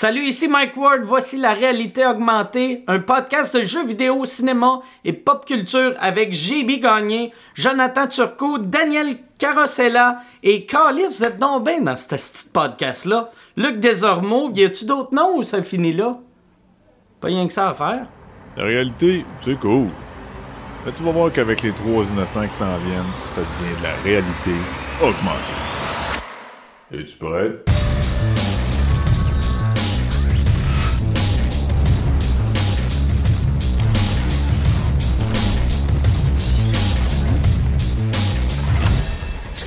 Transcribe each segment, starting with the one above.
Salut, ici Mike Ward. Voici la réalité augmentée, un podcast de jeux vidéo, cinéma et pop culture avec JB Gagné, Jonathan Turcot, Daniel Carosella et Carlis. Vous êtes donc bien dans ce petit podcast-là. Luc Desormeaux, y a-tu d'autres noms ou ça finit là? Pas rien que ça à faire. La réalité, c'est cool. Mais tu vas voir qu'avec les trois innocents qui s'en viennent, ça devient de la réalité augmentée. Es-tu prêt?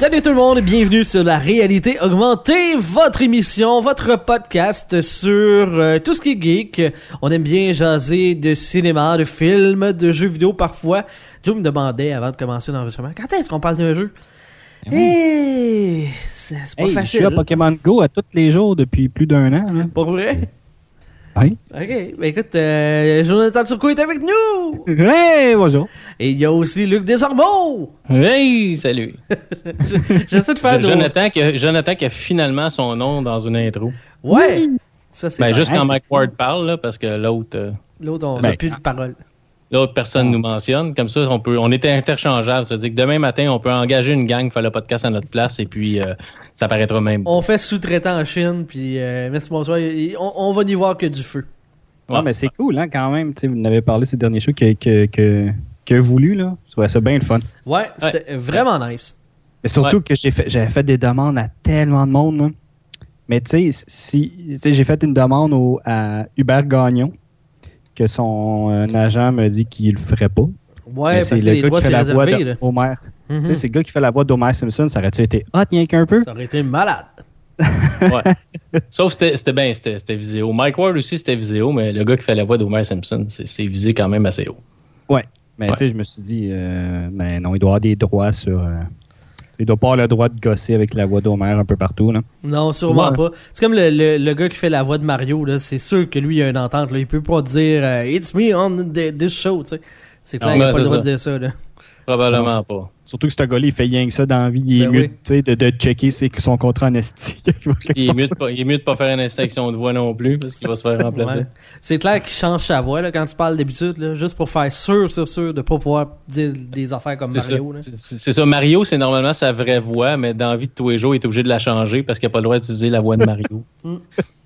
Salut tout le monde, bienvenue sur la réalité augmentée, votre émission, votre podcast sur euh, tout ce qui est geek. On aime bien jaser de cinéma, de films, de jeux vidéo parfois. Joe me demandait avant de commencer l'enregistrement, quand est-ce qu'on parle d'un jeu? Eh, c'est c'est pas Hey, facile. Je suis à Pokémon Go à tous les jours depuis plus d'un an. hein. Pour vrai? Oui. Ok, ben écoute, euh, Jonathan Turcot est avec nous! Hey, bonjour. Et il y a aussi Luc Desormeaux! Hey, salut. J'essaie de faire nos- Jonathan, qui a, Jonathan qui a finalement son nom dans une intro. Ouais! Ça, c'est Ben, vrai. juste quand Mike Ward parle, là, parce que l'autre euh, L'autre, on Ben, n'a plus de parole. L'autre personne nous mentionne. Comme ça, on peut, on était interchangeables. Ça veut dire que demain matin, on peut engager une gang, faire le podcast à notre place, et puis euh, ça paraîtra même. On fait sous-traitant en Chine, puis euh, merci bonsoir. On, on va n'y voir que du feu. Ouais, mais c'est cool, hein, quand même. Tu sais, vous en avez parlé ces derniers shows que, que, que, que voulu, là. Ouais, c'est bien le fun. Ouais, c'était vraiment nice. Mais surtout Ouais. que j'ai fait, j'avais fait des demandes à tellement de monde, là. Mais tu sais, si, tu sais, j'ai fait une demande au, à Hubert Gagnon, que son euh, agent me dit qu'il le ferait pas. Ouais, Mais parce c'est que le les gars droits, qui fait c'est la voix réservé. d'Homer. Tu Mhm. sais, c'est le gars qui fait la voix d'Homer Simpson. Ça aurait-tu été hot, rien qu'un peu? Ça aurait été malade. Ouais. Sauf que c'était- c'était bien, c'était c'était vidéo. Mike Ward aussi, c'était vidéo, mais le gars qui fait la voix d'Homer Simpson, c'est visé quand même assez haut. Mais Ouais. tu sais, je me suis dit, euh, mais non, il doit avoir des droits sur. euh, il doit pas avoir le droit de gosser avec la voix d'Homer un peu partout. Là. Non, sûrement Ouais. pas. C'est comme le, le, le gars qui fait la voix de Mario, là. C'est sûr que lui, il a une entente, là. Il peut pas dire euh, It's me on the- this show, tu sais. C'est clair, Non, il a pas le droit ça. de dire ça, là. Probablement pas. Surtout que ce gars-là, il fait rien que ça dans la vie. Il est Ben mieux oui. tu sais, de, de checker c'est que son contrat en esti. Il est mieux de pas, il est mieux de pas faire une extinction de voix non plus, parce qu'il va se faire remplacer. Ouais. C'est clair qu'il change sa voix, là, quand tu parles d'habitude, là. Juste pour faire sûr, sûr, sûr de pas pouvoir dire des affaires comme. Mario, là. C'est- ça. Mario, c'est normalement sa vraie voix, mais dans la vie de tous les jours, il est obligé de la changer parce qu'il n'a pas le droit d'utiliser la voix de Mario.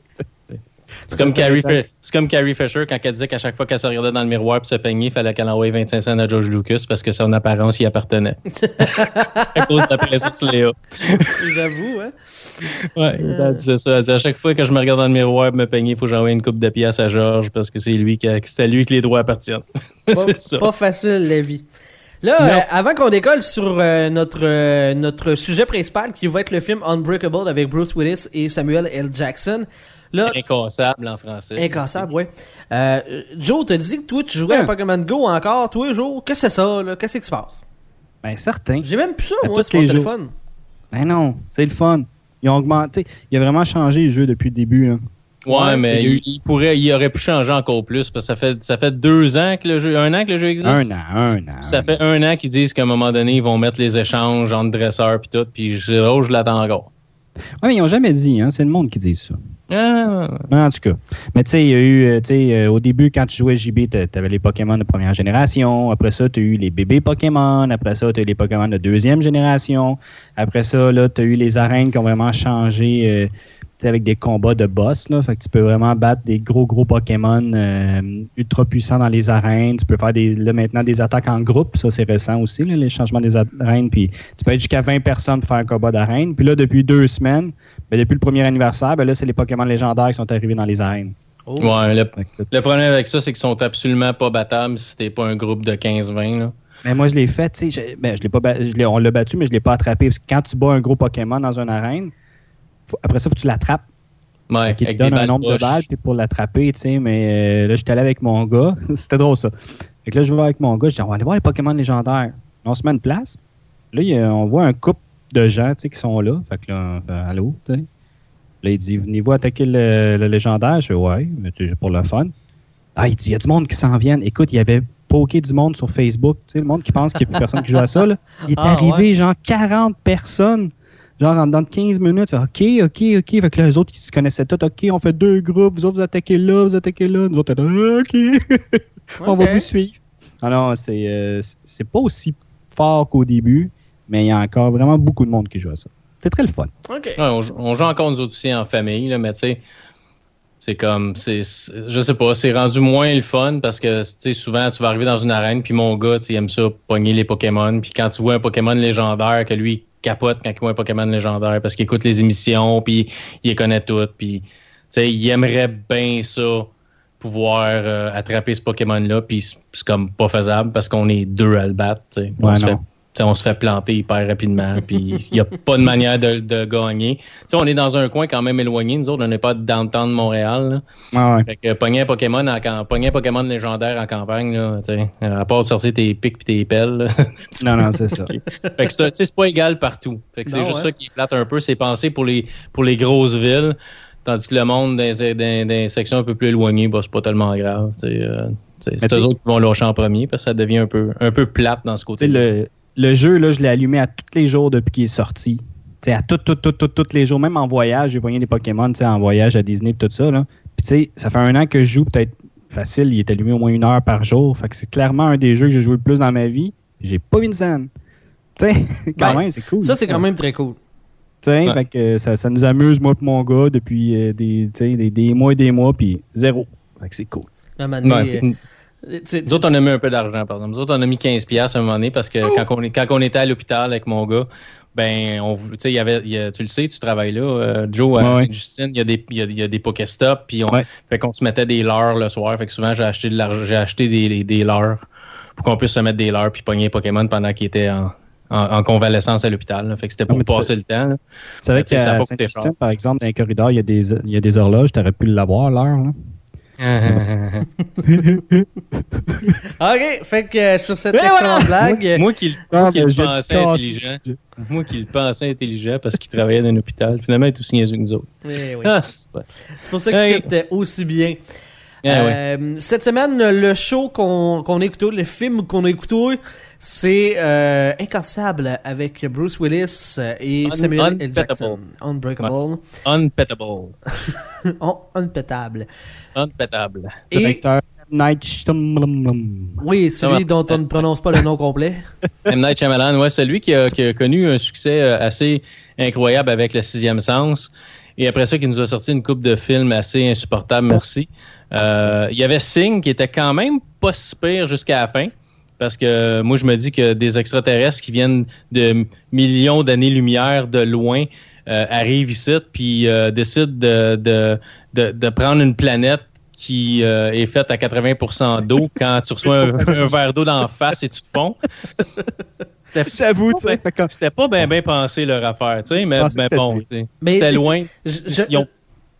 C'est comme, Carrie Fi- c'est comme Carrie Fisher quand elle disait qu'à chaque fois qu'elle se regardait dans le miroir et se peignait, il fallait qu'elle envoie 25 cents à George Lucas parce que son apparence y appartenait. à cause de la princesse Léa. J'avoue, hein. Ouais, elle disait ça. Elle disait à chaque fois que je me regarde dans le miroir et me peigner, il faut que j'envoie une coupe de pièces à George parce que c'est lui qui c'est à lui que les droits appartiennent. Pas, c'est ça. pas facile, la vie. Là, euh, avant qu'on décolle sur euh, notre, euh, notre sujet principal, qui va être le film Unbreakable avec Bruce Willis et Samuel L. Jackson, là, Incassable en français. incassable, ouais. Euh, Joe, t'as dit que toi, tu jouais à Hein? Pokémon Go encore, toi, Joe? Qu'est-ce que c'est ça, là? Qu'est-ce qui se passe? Ben, certain. J'ai même plus ça, À moi, tous sur mon les jours. téléphone. Ben non, c'est le fun. Ils ont augmenté. Il a vraiment changé le jeu depuis le début. Là. Ouais, Ouais, mais il pourrait, il aurait pu changer encore plus parce que ça fait, ça fait deux ans que le jeu, un an que le jeu existe? Un an, un an. Ça fait un an qu'ils disent qu'à un moment donné, ils vont mettre les échanges entre dresseurs puis tout, puis je, oh, je l'attends encore. Ouais, mais ils n'ont jamais dit, hein. C'est le monde qui dit ça. Ah, En tout cas. Mais tu sais, il y a eu, euh, tu sais, euh, au début, quand tu jouais JB, tu avais les Pokémon de première génération. Après ça, tu as eu les bébés Pokémon. Après ça, tu as eu les Pokémon de deuxième génération. Après ça, là, tu as eu les arènes qui ont vraiment changé euh, avec des combats de boss. Là. Fait que tu peux vraiment battre des gros, gros Pokémon euh, ultra puissants dans les arènes. Tu peux faire des, là, maintenant des attaques en groupe. Ça, c'est récent aussi, les changements des arènes. Puis tu peux être jusqu'à 20 personnes pour faire un combat d'arène. Puis là, depuis deux semaines, ben, depuis le premier anniversaire, ben là, c'est les Pokémon légendaires qui sont arrivés dans les arènes. Oh. Ouais, le, problème avec ça, c'est qu'ils sont absolument pas battables si t'es pas un groupe de 15-20. là. Mais moi, je l'ai fait, tu sais, je- ben, je l'ai pas ba- je l'ai- on l'a battu, mais je l'ai pas attrapé. Parce que quand tu bats un gros Pokémon dans une arène, faut- après ça, faut que tu l'attrapes. Ouais, qu'il te donne un nombre de balles puis pour l'attraper, tu sais. Mais euh, là, j'étais allé avec mon gars. C'était drôle, ça. Fait que là, je vais avec mon gars. Je dis, on va aller voir les Pokémon légendaires. On se met une place. Là, il y a- on voit un couple de gens, tu sais, qui sont là. Fait que là, allô, tu sais. Là, il dit, venez-vous attaquer le, le légendaire? Je fais, ouais, mais sais, pour le fun. Ah, il dit, il y a du monde qui s'en vient. Écoute, il y avait poké du monde sur Facebook. Tu sais, le monde qui pense qu'il n'y a plus personne qui joue à ça, là. Il est Ah, arrivé, genre, 40 personnes Genre, en dedans de 15 minutes, fait, OK, OK, OK. Fait que là, eux autres, ils se connaissaient tous. OK, on fait deux groupes. Vous autres, vous attaquez là, vous attaquez là. Nous autres, OK. on va vous suivre. Ah non, c'est euh, c'est pas aussi fort qu'au début, mais il y a encore vraiment beaucoup de monde qui joue à ça. C'est très le fun. Ouais, on, joue- on joue encore nous autres aussi en famille, là, mais tu sais, c'est comme, c'est, je sais pas, c'est rendu moins le fun parce que, tu sais, souvent, tu vas arriver dans une arène, puis mon gars, tu sais, il aime ça, pogner les Pokémon, puis quand tu vois un Pokémon légendaire, que lui, il capote quand il voit un Pokémon légendaire parce qu'il écoute les émissions, puis il les connaît toutes, puis, tu sais, il aimerait bien ça, pouvoir euh, attraper ce Pokémon-là, puis c'est comme pas faisable parce qu'on est deux à le battre, tu sais. On Ouais, se non. fait T'sais, on se fait planter hyper rapidement, puis il n'y a pas de manière de, de gagner. T'sais, on est dans un coin quand même éloigné. Nous autres, on n'est pas downtown de Montréal. là. Ouais. Fait que pogner un Pokémon, en, cam- pogner un Pokémon légendaire en campagne, là, à part de sortir tes pics et tes pelles. là. Non, non, c'est ça. fait que c'est pas égal partout. Fait que c'est juste ouais. ça qui est plate un peu. C'est pensé pour les, pour les grosses villes. Tandis que le monde dans, les- dans- dans les sections un peu plus éloignées, bah, c'est pas tellement grave. t'sais, euh, t'sais, c'est eux autres qui vont lâcher en premier parce que ça devient un peu, un peu plate dans ce côté le, le jeu, là, je l'ai allumé à tous les jours depuis qu'il est sorti. Tu sais, à tous, tous, tous, tous, tous les jours, même en voyage, j'ai pogné des Pokémon, tu sais, en voyage à Disney et tout ça. Là. Puis tu sais, ça fait un an que je joue, peut-être facile, il est allumé au moins une heure par jour. Fait que c'est clairement un des jeux que j'ai joué le plus dans ma vie. J'ai pas vu une scène. Tu sais, quand Ben, même, c'est cool. Ça, c'est quand même très cool. Tu sais, Ouais. fait que euh, ça, ça nous amuse, moi et mon gars, depuis euh, des, mois et des mois, puis zéro. Fait que c'est cool. Ouais, euh, tu Nous autres, on a mis un peu d'argent, par exemple. Nous autres, on a mis 15$ piastres à un moment donné parce que quand, on, est- quand on était à l'hôpital avec mon gars, ben, on, vou- tu sais, il y avait, y a- tu le sais, tu travailles là, euh, Joe, à Ouais, ouais. Justine, il y a des, il y a, y a des Pokéstops, puis on, Ouais. fait qu'on se mettait des leurres le soir. Fait que souvent, j'ai acheté de l'argent, j'ai acheté des, des, des leurres pour qu'on puisse se mettre des leurres puis pogner Pokémon pendant qu'il était en, en, en convalescence à l'hôpital. Fait que c'était pour sais- passer le temps. C'est vrai cher. par exemple, dans les corridors, il y a des, il y a des horloges, tu aurais pu l'avoir, l'heure. OK, fait que euh, sur cette Mais excellente voilà! blague, Moi qui, Ah, moi qui ben, le vais te pensais intelligent, moi qui le pensais intelligent parce qu'il travaillait dans un hôpital, finalement, il est aussi niaiseux que nous autres. Oui. Ah, c'est pour ça qu'il fit euh, aussi bien. Ah, ouais. Euh, Cette semaine, le show qu'on qu'on a écouté, le film qu'on a écouté, c'est euh, Incassable avec Bruce Willis euh, et Un- Samuel L. Unpettable. Jackson. Unbreakable. Unpettable. Un- Unpettable. Unpettable. Et Directeur Night Shyamalan. oui, celui dont on ne prononce pas le nom complet. M. Night Shyamalan, ouais, c'est lui qui a, qui a connu un succès euh, assez incroyable avec Le Sixième Sens. Et après ça, qui nous a sorti une coupe de films assez insupportables, merci. Euh, Il y avait Sing qui était quand même pas si pire jusqu'à la fin. Parce que moi, je me dis que des extraterrestres qui viennent de millions d'années-lumière de loin euh, arrivent ici, puis euh, décident de, de, de, de prendre une planète qui euh, est faite à 80% d'eau quand tu reçois un, un verre d'eau d'en face et tu fonds. J'avoue, C'était pas bien pensé leur affaire, tu sais, mais, que bon, c'était loin. Je, je- Ils ont-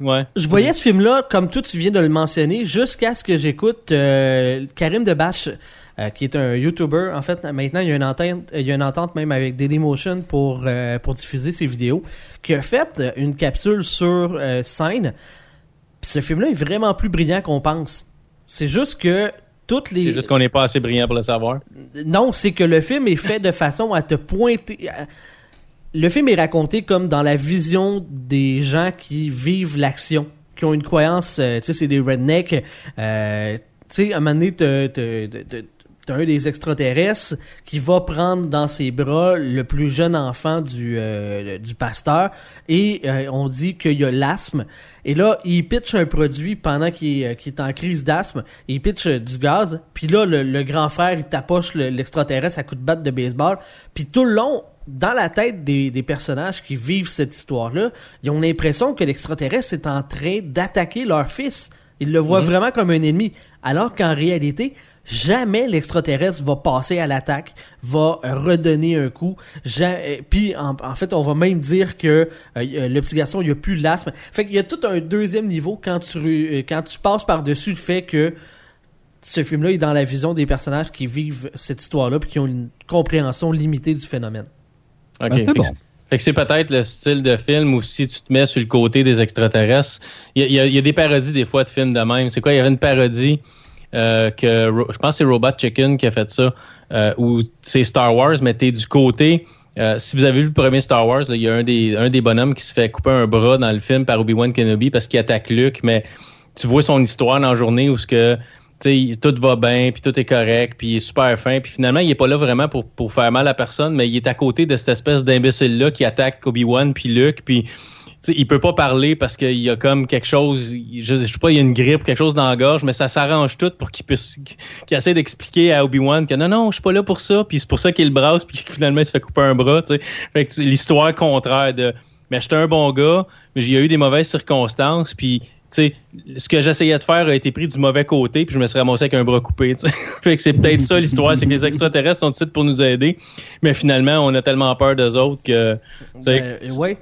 Ouais. je voyais ce film-là, comme toi tu viens de le mentionner, jusqu'à ce que j'écoute euh, Karim Debache, euh, qui est un YouTuber. En fait, maintenant, il y a une entente, il y a une entente même avec Dailymotion pour, euh, pour diffuser ses vidéos, qui a fait euh, une capsule sur euh, scène. Puis ce film-là est vraiment plus brillant qu'on pense. C'est juste que toutes les... C'est juste qu'on n'est pas assez brillant pour le savoir. Non, c'est que le film est fait de façon à te pointer. à- Le film est raconté comme dans la vision des gens qui vivent l'action, qui ont une croyance, euh, tu sais, c'est des rednecks. euh, tu sais, à un moment donné, t'as- t'as un des extraterrestres qui va prendre dans ses bras le plus jeune enfant du, euh, du pasteur et euh, on dit qu'il y a l'asthme. Et là, il pitch un produit pendant qu'il est, euh, est en crise d'asthme. Il pitch du gaz. Puis là, le, le grand frère, il tapoche le- l'extraterrestre à coups de batte de baseball. Puis tout le long, dans la tête des, des personnages qui vivent cette histoire-là, ils ont l'impression que l'extraterrestre est en train d'attaquer leur fils. Ils le voient vraiment comme un ennemi. Alors qu'en réalité, jamais l'extraterrestre va passer à l'attaque, va euh, redonner un coup. Euh, Puis en, en fait, on va même dire que euh, y- euh, le petit garçon, il a plus l'asthme. Fait qu'il y a tout un deuxième niveau quand tu quand tu passes par-dessus le fait que ce film-là est dans la vision des personnages qui vivent cette histoire-là puis qui ont une compréhension limitée du phénomène. OK. Ben, c'était Fait que bon. c'est- Fait que c'est peut-être le style de film où si tu te mets sur le côté des extraterrestres, il y y a des parodies des fois de films de même. C'est quoi? Il y avait une parodie euh, que je pense que c'est Robot Chicken qui a fait ça, euh, où c'est Star Wars, mais t'es du côté euh, si vous avez vu le premier Star Wars, il y a un des, un des bonhommes qui se fait couper un bras dans le film par Obi-Wan Kenobi parce qu'il attaque Luke, mais tu vois son histoire dans la journée où ce que tout va bien, puis tout est correct, puis il est super fin, puis finalement, il est pas là vraiment pour, pour faire mal à personne, mais il est à côté de cette espèce d'imbécile-là qui attaque Obi-Wan puis Luke, puis tu sais, il peut pas parler parce qu'il y a comme quelque chose, je, je sais pas, il y a une grippe, quelque chose dans la gorge, mais ça s'arrange tout pour qu'il puisse, qu'il essaie d'expliquer à Obi-Wan que non, non, je suis pas là pour ça, puis c'est pour ça qu'il le brasse, puis finalement il se fait couper un bras, tu sais. Fait que l'histoire contraire de, mais j'étais un bon gars, mais a eu des mauvaises circonstances, puis tu sais, ce que j'essayais de faire a été pris du mauvais côté, puis je me suis ramassé avec un bras coupé. fait que c'est peut-être ça l'histoire, c'est que les extraterrestres sont ici pour nous aider, mais finalement, on a tellement peur d'eux autres que. Ben, ouais.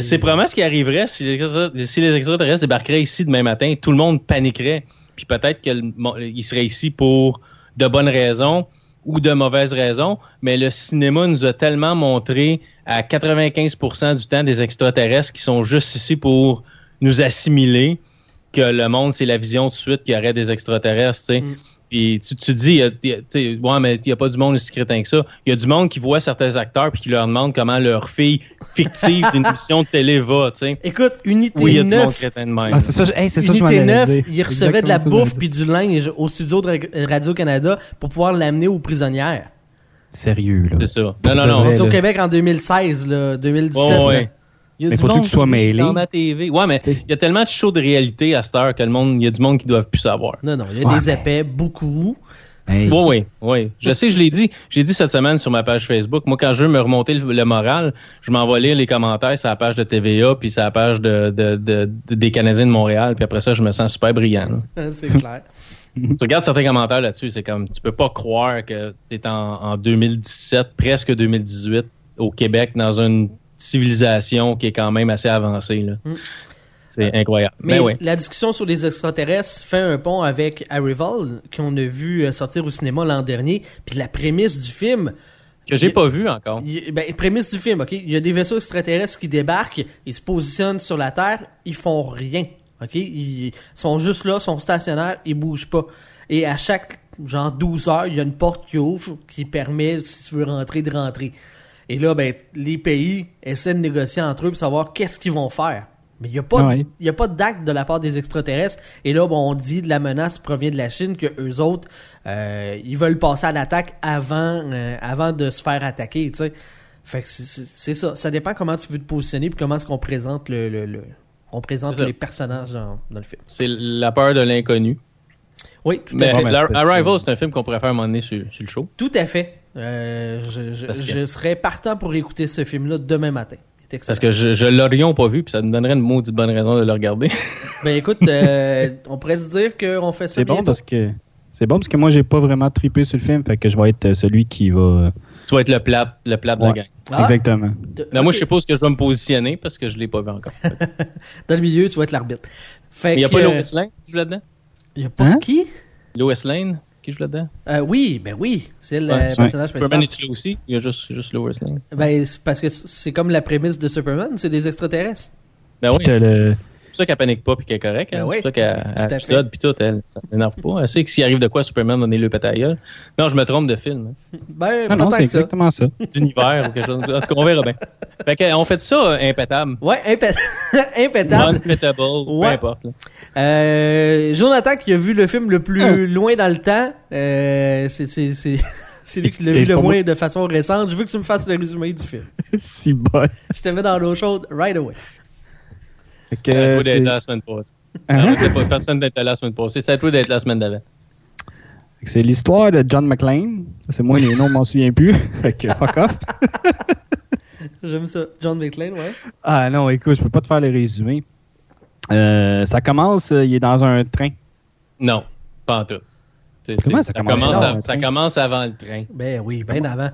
C'est probablement ce qui arriverait si les, extraterrestres, si les extraterrestres débarqueraient ici demain matin. Tout le monde paniquerait. Puis peut-être qu'ils seraient ici pour de bonnes raisons ou de mauvaises raisons. Mais le cinéma nous a tellement montré à 95% du temps des extraterrestres qui sont juste ici pour nous assimiler que le monde, c'est la vision de suite qu'il y aurait des extraterrestres. Mm. Puis tu, tu dis, il y a- y a- ouais, mais il n'y a pas du monde aussi crétin que ça. Il y a du monde qui voit certains acteurs puis qui leur demande comment leur fille fictive d'une émission de télé va. Écoute, Unité Oui, il y a du monde 9, crétin de même. Ah, c'est ça, je- hey, c'est ça, je m'en Unité allais 9, dire. il recevait de la bouffe puis du linge au studio de Ra- Radio-Canada pour pouvoir l'amener aux prisonnières. Sérieux, là. C'est ça. Non, non, non. C'est au. Québec en 2016, là, 2017. Ouais, là. Il y a Mais du faut-tu monde que tu sois mêlé? Dans ma TV. Ouais, mais il y a tellement de shows de réalité à cette heure que le monde, il y a du monde qui doivent plus savoir. Non, non, il y a Ouais, des mais- épais, beaucoup. Hey. Oui, oui, oui. Je sais, je l'ai dit. J'ai dit cette semaine sur ma page Facebook. Moi, quand je veux me remonter le, le moral, je m'envoie lire les commentaires sur la page de TVA puis sur la page de, de- de- de- des Canadiens de Montréal. Puis après ça, je me sens super brillant. C'est clair. tu regardes certains commentaires là-dessus, c'est comme tu peux pas croire que tu es en, en 2017, presque 2018, au Québec, dans une civilisation qui est quand même assez avancée. là. Mm. C'est incroyable. Mais Mais oui. la discussion sur les extraterrestres fait un pont avec Arrival, qu'on a vu euh, sortir au cinéma l'an dernier. Puis la prémisse du film, Que j'ai pas vu encore. ben, prémisse du film, ok? Il y a des vaisseaux extraterrestres qui débarquent, ils se positionnent sur la Terre, ils font rien, ok? Ils sont juste là, sont stationnaires, ils bougent pas. Et à chaque, genre 12 heures, il y a une porte qui ouvre qui permet, si tu veux rentrer, de rentrer. Et là, ben, les pays essaient de négocier entre eux pour savoir qu'est-ce qu'ils vont faire. Mais il n'y a pas, Ouais. il y a pas d'acte de la part des extraterrestres. Et là, bon, on dit de la menace provient de la Chine, que eux autres, euh, ils veulent passer à l'attaque avant, euh, avant de se faire attaquer, tu sais. Fait que c'est- ça. Ça dépend comment tu veux te positionner puis comment est-ce qu'on présente le, le, le- on présente les personnages dans, dans le film. C'est la peur de l'inconnu. Oui, tout à fait. mais Arrival, c'est un film qu'on pourrait faire un moment donné sur, sur le show. Tout à fait. Euh, je, je, Parce que- je serais partant pour écouter ce film-là demain matin. Parce que je, je l'aurions pas vu, puis ça nous donnerait une maudite bonne raison de le regarder. Ben écoute, euh, on pourrait se dire qu'on fait ça C'est bon parce que c'est bon parce que moi j'ai pas vraiment trippé sur le film, fait que je vais être euh, celui qui va. tu vas être le plat, le plat de la gang. Ah, Exactement. de- Mais moi, je sais pas où est-ce que je vais me positionner parce que je l'ai pas vu encore. Dans le milieu, tu vas être l'arbitre. Il y a que, pas Lois Lane qui joue là-dedans? Il y a pas Hein? qui? Lois Lane? Qui joue là-dedans? Euh, Oui, ben oui, c'est le Ouais. personnage Superman principal. est-tu là aussi? Il y a juste, juste Lois Lane. Ben, parce que c'est comme la prémisse de Superman, c'est des extraterrestres. Ben oui, Puis t'as le- c'est pour ça qu'elle panique pas puis qu'elle est correcte. Ben hein. oui. C'est pour ça qu'elle épisode puis tout, elle, ça m'énerve pas. Elle sait que s'il arrive de quoi, Superman donne le pétale à la gueule. Non, je me trompe de film. hein. Ben, Ah non, c'est exactement ça. D'univers ou quelque chose. En tout cas, on verra bien. Fait que, on fait ça euh, impétable. Ouais, impé- impétable. Non-pétable, Ouais. peu importe. Euh, Jonathan qui a vu le film le plus Ah. loin dans le temps, euh, c'est c'est lui qui l'a vu le moins moi. de façon récente. Je veux que tu me fasses le résumé du film. si bon. Je te mets dans l'eau chaude right away. C'est à toi c'est- d'être là la semaine passée. Hein? Pas personne d'être là la semaine passée. C'est à toi d'être la semaine d'avant. C'est l'histoire de John McClane. C'est moi, les noms, je m'en souviens plus. Fait que fuck off. J'aime ça. John McClane, ouais. Ah non, écoute, je peux pas te faire le résumé. Euh, ça commence, euh, il est dans un train. Non, pas en tout. C'est- Comment c'est- ça commence? à- ça train? commence avant le train. Ben oui, bien avant.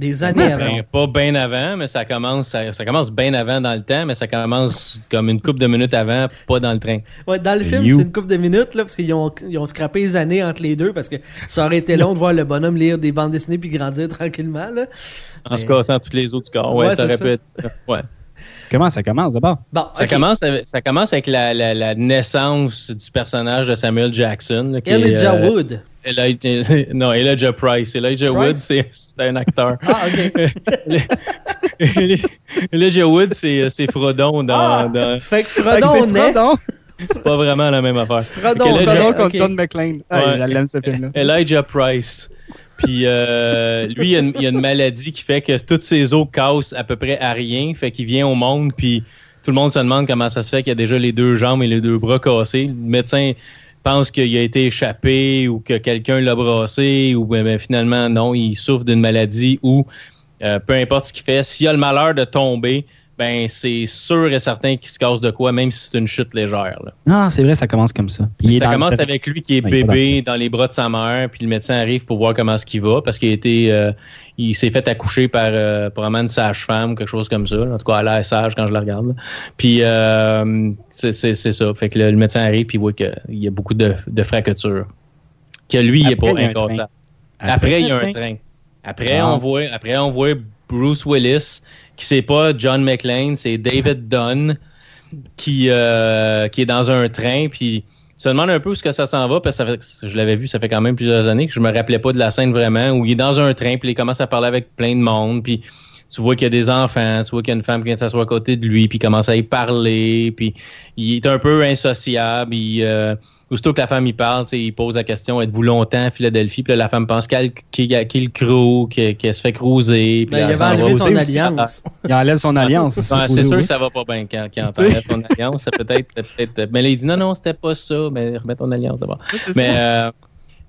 Des années avant. Pas bien avant, mais ça commence, ça, ça commence bien avant dans le temps, mais ça commence comme une couple de minutes avant, pas dans le train. Ouais, dans le film, c'est une couple de minutes, là, parce qu'ils ont, ils ont scrappé les années entre les deux, parce que ça aurait été long de voir le bonhomme lire des bandes dessinées puis grandir tranquillement, là. En se Mais- cassant tous les autres du corps. Ouais, Ouais, ça c'est aurait ça. pu être. Ouais. Comment ça commence d'abord? Bon, Ça, commence avec, ça commence avec la, la- la naissance du personnage de Samuel Jackson. là, qui est, Elijah euh, Wood. Elijah, non, Elijah Price. Elijah Wood, c'est un acteur. Ah, ok. Elijah Wood, c'est c'est Frodon dans. Ah! dans- Fait que Fait que Frodon c'est naît. Frodon. C'est pas vraiment la même affaire. Frodon, Fait que Elijah- Frodon contre. John McClane. Ah, Ouais. elle aime ce film-là. Elijah Price. Puis euh, lui, il a, une, il a une maladie qui fait que toutes ses os cassent à peu près à rien. Fait qu'il vient au monde, puis tout le monde se demande comment ça se fait qu'il a déjà les deux jambes et les deux bras cassés. Le médecin pense qu'il a été échappé ou que quelqu'un l'a brassé ou ben, ben, finalement non, il souffre d'une maladie ou euh, peu importe ce qu'il fait, s'il a le malheur de tomber, ben c'est sûr et certain qu'il se casse de quoi, même si c'est une chute légère. là. Non, c'est vrai, ça commence comme ça. Il Ça commence le- avec lui qui est Ouais, est bébé dans les bras de sa mère, puis le médecin arrive pour voir comment est-ce qu'il va, parce qu'il été, euh, il s'est fait accoucher par euh, probablement une sage-femme, quelque chose comme ça. En tout cas, elle a l'air sage quand je la regarde. là. Puis euh, c'est ça. Fait que le, le médecin arrive puis il voit qu'il y a beaucoup de, de fractures. Que lui, il est Après, pas il y a un incassable. train. Après, il y a un train. Après, Ah. on voit, après, on voit Bruce Willis, qui c'est pas John McClane, c'est David Dunn, qui, euh, qui est dans un train, puis se demande un peu où est-ce que ça s'en va, parce que ça fait- je l'avais vu, ça fait quand même plusieurs années que je me rappelais pas de la scène vraiment, où il est dans un train, puis il commence à parler avec plein de monde, puis tu vois qu'il y a des enfants, tu vois qu'il y a une femme qui vient de s'asseoir à côté de lui, puis il commence à y parler, puis il est un peu insociable, il, euh, aussitôt que la femme y parle, tu sais, il pose la question êtes-vous longtemps à Philadelphie? Puis là, la femme pense qu'elle qu'il qu'il croue, qu'elle qu'elle se fait cruiser. Puis Ben, elle il va enlevé aux son aussi. alliance. Il enlève son alliance. Ouais, c'est sûr que ça va pas bien quand, quand t'enlèves ton alliance. Ça peut être, peut-être. Mais là, il dit non, non, c'était pas ça. Mais remets ton alliance d'abord. Mais euh,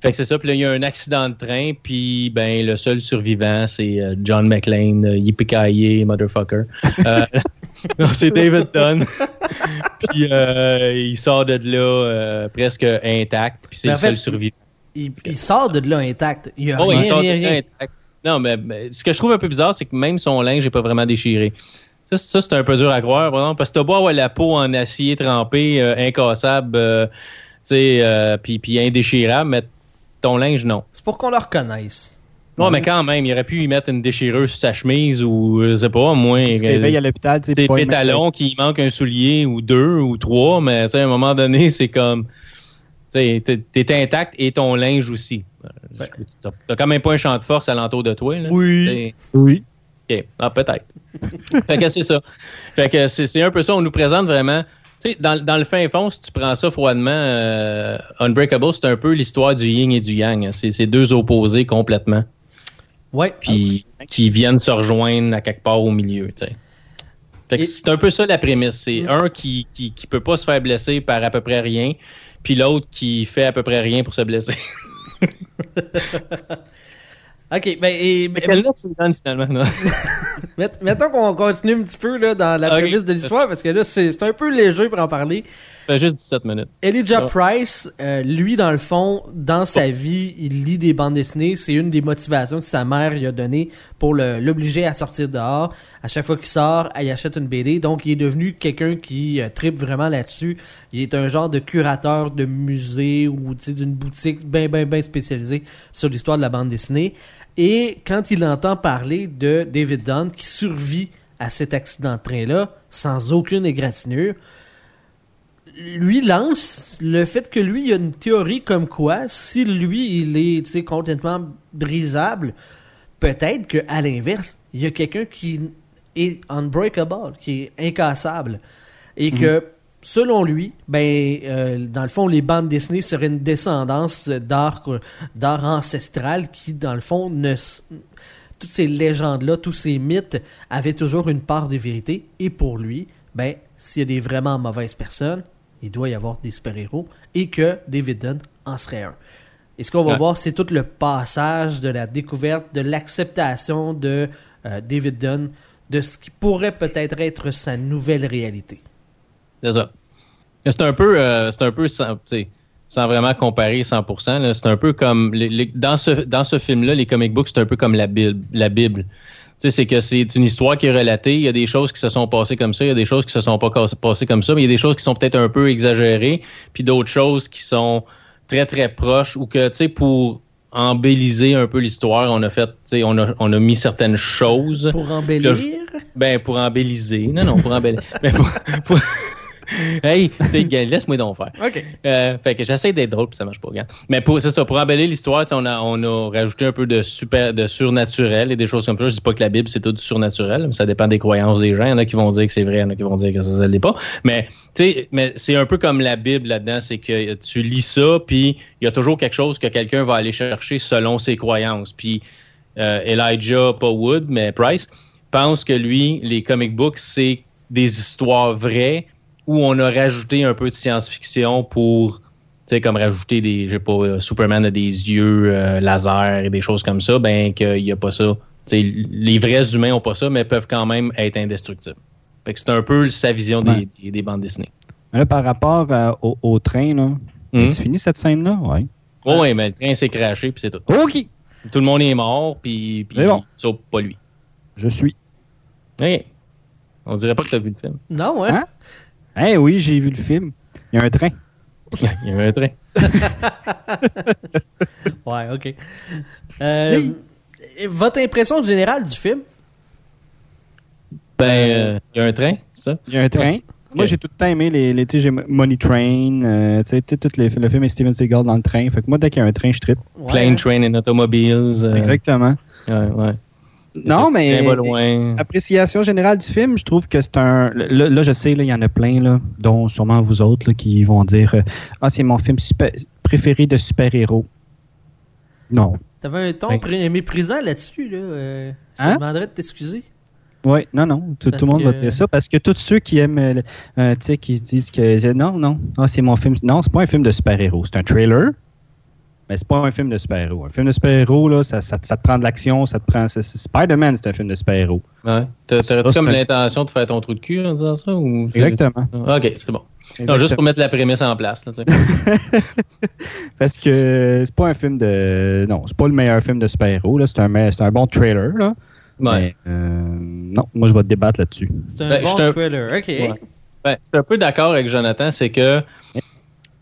fait que c'est ça. Puis là, il y a un accident de train. Puis ben le seul survivant, c'est euh, John McClane, euh, yippee motherfucker. Euh, non, c'est David Dunn. puis euh, il sort de là euh, presque intact. Puis c'est le fait, seul survivant. Il, il sort de là intact. Il y a Oh, rien, il sort rien, de là rien. intact. Non, mais, mais ce que je trouve un peu bizarre, c'est que même son linge n'est pas vraiment déchiré. Ça, c'est- ça, c'est un peu dur à croire, exemple, parce que t'as beau avoir la peau en acier trempé, incassable, tu sais, euh, puis puis indéchirable, mais ton linge, non. C'est pour qu'on le reconnaisse. Non, mais quand même, il aurait pu y mettre une déchireuse sur sa chemise ou, je sais pas, moins. Il se réveille à l'hôpital, mettre- pétalons qui manque un soulier ou deux ou trois, mais tu sais, à un moment donné, c'est comme. Tu sais, t'es- intact et ton linge aussi. Euh, T'as t'as quand même pas un champ de force alentour de toi. Là. Oui. T'sais, Oui. OK. Ah, peut-être. fait que c'est ça. Fait que c'est c'est un peu ça. On nous présente vraiment. Tu sais, dans, dans le fin fond, si tu prends ça froidement, euh, Unbreakable, c'est un peu l'histoire du yin et du yang. hein. C'est c'est deux opposés complètement. Ouais. Puis qui viennent se rejoindre à quelque part au milieu. tu sais. Fait que Et- c'est un peu ça la prémisse. C'est Mm. un qui, qui, qui peut pas se faire blesser par à peu près rien, puis l'autre qui fait à peu près rien pour se blesser. OK, ben, et, Mais quelle note tu me donnes finalement? non? Mett- mettons qu'on continue un petit peu là, dans la Ok. prémisse de l'histoire, parce que là, c'est un peu léger pour en parler. Ça fait juste 17 minutes. Elijah Ah. Price, euh, lui, dans le fond, dans sa vie, il lit des bandes dessinées. C'est une des motivations que sa mère lui a donné pour l'obliger à sortir dehors. À chaque fois qu'il sort, elle achète une BD. Donc, il est devenu quelqu'un qui euh, tripe vraiment là-dessus. Il est un genre de curateur de musée ou d'une boutique bien, bien, bien spécialisée sur l'histoire de la bande dessinée. Et quand il entend parler de David Dunn qui survit à cet accident de train-là, sans aucune égratignure, lui lance le fait que lui, il a une théorie comme quoi, si lui, il est complètement brisable, peut-être qu'à l'inverse, il y a quelqu'un qui est unbreakable, qui est incassable. Et que, selon lui, ben, euh, dans le fond, les bandes dessinées seraient une descendance d'art, d'art ancestral qui, dans le fond, ne, toutes ces légendes-là, tous ces mythes avaient toujours une part de vérité. Et pour lui, ben, s'il y a des vraiment mauvaises personnes, il doit y avoir des super-héros et que David Dunn en serait un. Et ce qu'on va Ouais. voir, c'est tout le passage de la découverte, de l'acceptation de euh, David Dunn, de ce qui pourrait peut-être être sa nouvelle réalité. C'est ça. C'est un peu, euh, c'est un peu sans, sans vraiment comparer 100%. là, C'est un peu comme les- les- dans ce dans ce film-là, les comic books, c'est un peu comme la Bible. La c'est que c'est une histoire qui est relatée. Il y a des choses qui se sont passées comme ça, il y a des choses qui se sont pas passées comme ça, mais il y a des choses qui sont peut-être un peu exagérées, puis d'autres choses qui sont très très proches ou que tu sais pour embelliser un peu l'histoire, on a fait, tu sais, on a on a mis certaines choses. Pour embellir, Ben, pour embelliser. Non, non, pour embellir. pour, pour, hey, laisse-moi donc faire. OK. Euh, fait que j'essaie d'être drôle, puis ça marche pas, regarde. Mais pour, c'est ça, pour embellir l'histoire, on a, on a rajouté un peu de super, de surnaturel et des choses comme ça. Je dis pas que la Bible, c'est tout du surnaturel, mais ça dépend des croyances des gens. Il y en a qui vont dire que c'est vrai, il y en a qui vont dire que ça, ça l'est pas. Mais, tu sais, mais c'est un peu comme la Bible là-dedans, c'est que tu lis ça, puis il y a toujours quelque chose que quelqu'un va aller chercher selon ses croyances. Puis euh, Elijah, pas Wood, mais Price, pense que lui, les comic books, c'est des histoires vraies où on a rajouté un peu de science-fiction pour, tu sais, comme rajouter des, je sais pas, euh, Superman a des yeux euh, laser et des choses comme ça, ben qu'il n'y a pas ça. Tu sais, les vrais humains ont pas ça, mais peuvent quand même être indestructibles. Fait que c'est un peu sa vision des, Ouais. des, des bandes dessinées. Mais Là, par rapport euh, au, au train, là, Hum. tu finis cette scène-là? Oui. Oh, ouais, mais le train s'est craché, puis c'est tout. OK. Tout le monde est mort, puis, puis bon. sauf pas lui. Je suis. Ouais. On dirait pas que t'as vu le film. Non, ouais. Hein? Eh oui, j'ai vu le film. Il y a un train. Il y avait un train. Ouais, OK. Euh, Votre impression générale du film? Ben, euh, il y a un train, c'est ça? Il y a un train. Moi, j'ai tout le temps aimé les, les j'ai Money Train, euh, tu sais, tout, les, le film avec Steven Seagal dans le train. Fait que moi, dès qu'il y a un train, je trippe. Ouais. Plane, train and automobiles. euh, Exactement. Ouais, ouais. Non, mais- loin. Appréciation générale du film, je trouve que c'est un. Là, là, je sais, il y en a plein, là, dont sûrement vous autres, là, qui vont dire euh, Ah, c'est mon film super- préféré de super-héros. Non. T'avais un ton Ouais. pré- méprisant là-dessus, là. euh, je Hein? te demanderais de t'excuser. Oui, non, non. Tout, le monde va dire ça parce que tous ceux qui aiment, euh, euh, tu sais, qui se disent que non, non, ah, c'est mon film. Non, c'est pas un film de super-héros. C'est un trailer, mais c'est pas un film de super-héros. Un film de super-héros, là, ça, ça, ça te prend de l'action, ça te prend. Spider-Man, c'est un film de super-héros. Ouais. T'aurais-tu comme l'intention de faire ton trou de cul en disant ça? Ou Exactement. Ah, Ok, c'est bon. Non, juste pour mettre la prémisse en place. Là. Parce que c'est pas un film de. Non, c'est pas le meilleur film de super-héros. là. C'est un, me- un bon trailer. Là. ouais. Mais, euh, non, moi, je vais te débattre là-dessus. C'est un Ben, bon un- trailer. OK. Ouais. Ben, je suis un peu d'accord avec Jonathan, c'est que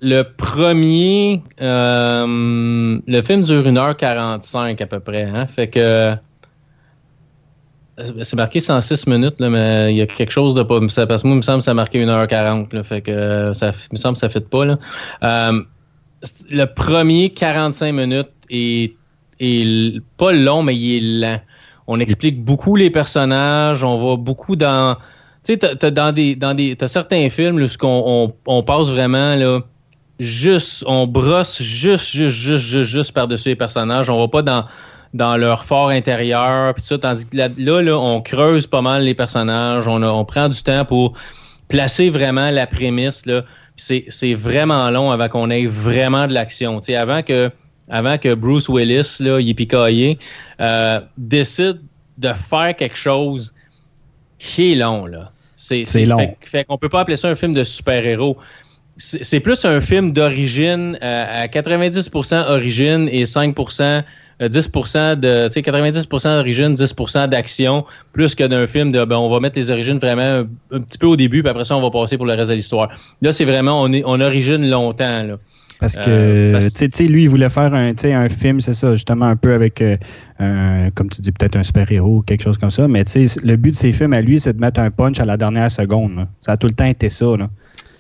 le premier, euh, le film dure 1h45 à peu près, hein, fait que c'est marqué 106 minutes, là, mais il y a quelque chose de pas. Parce que moi, il me semble que ça a marqué 1h40, là, fait que euh, ça il me semble que ça ne fait pas. Là. Euh, le premier 45 minutes est, pas long, mais il est lent. On explique beaucoup les personnages, on va beaucoup dans. Tu sais, t'as, dans des, dans des, t'as certains films où on, on passe vraiment là, juste, on brosse juste, juste, juste, juste, juste par-dessus les personnages. On va pas dans, dans leur fort intérieur, pis ça, tandis que là, là, là, on creuse pas mal les personnages. On, a- on prend du temps pour placer vraiment la prémisse. Là, Puis c'est, vraiment long avant qu'on ait vraiment de l'action. Tu sais, avant que, avant que Bruce Willis, là, picaillé, euh, décide de faire quelque chose qui est long, là. C'est, C'est long. Fait, fait qu'on peut pas appeler ça un film de super-héros. C'est, plus un film d'origine, euh, à 90% origine et 5%, euh, 10% de, tu sais, 90% d'origine, 10% d'action, plus que d'un film de, ben, on va mettre les origines vraiment un, un petit peu au début, puis après ça, on va passer pour le reste de l'histoire. Là, c'est vraiment, on est, on origine longtemps, là. Parce que, Euh, parce- tu sais- lui, il voulait faire un, tu sais, un film, c'est ça, justement, un peu avec, euh, un- comme tu dis, peut-être un super-héros ou quelque chose comme ça. Mais tu sais, le but de ces films à lui, c'est de mettre un punch à la dernière seconde. là. Ça a tout le temps été ça. Là.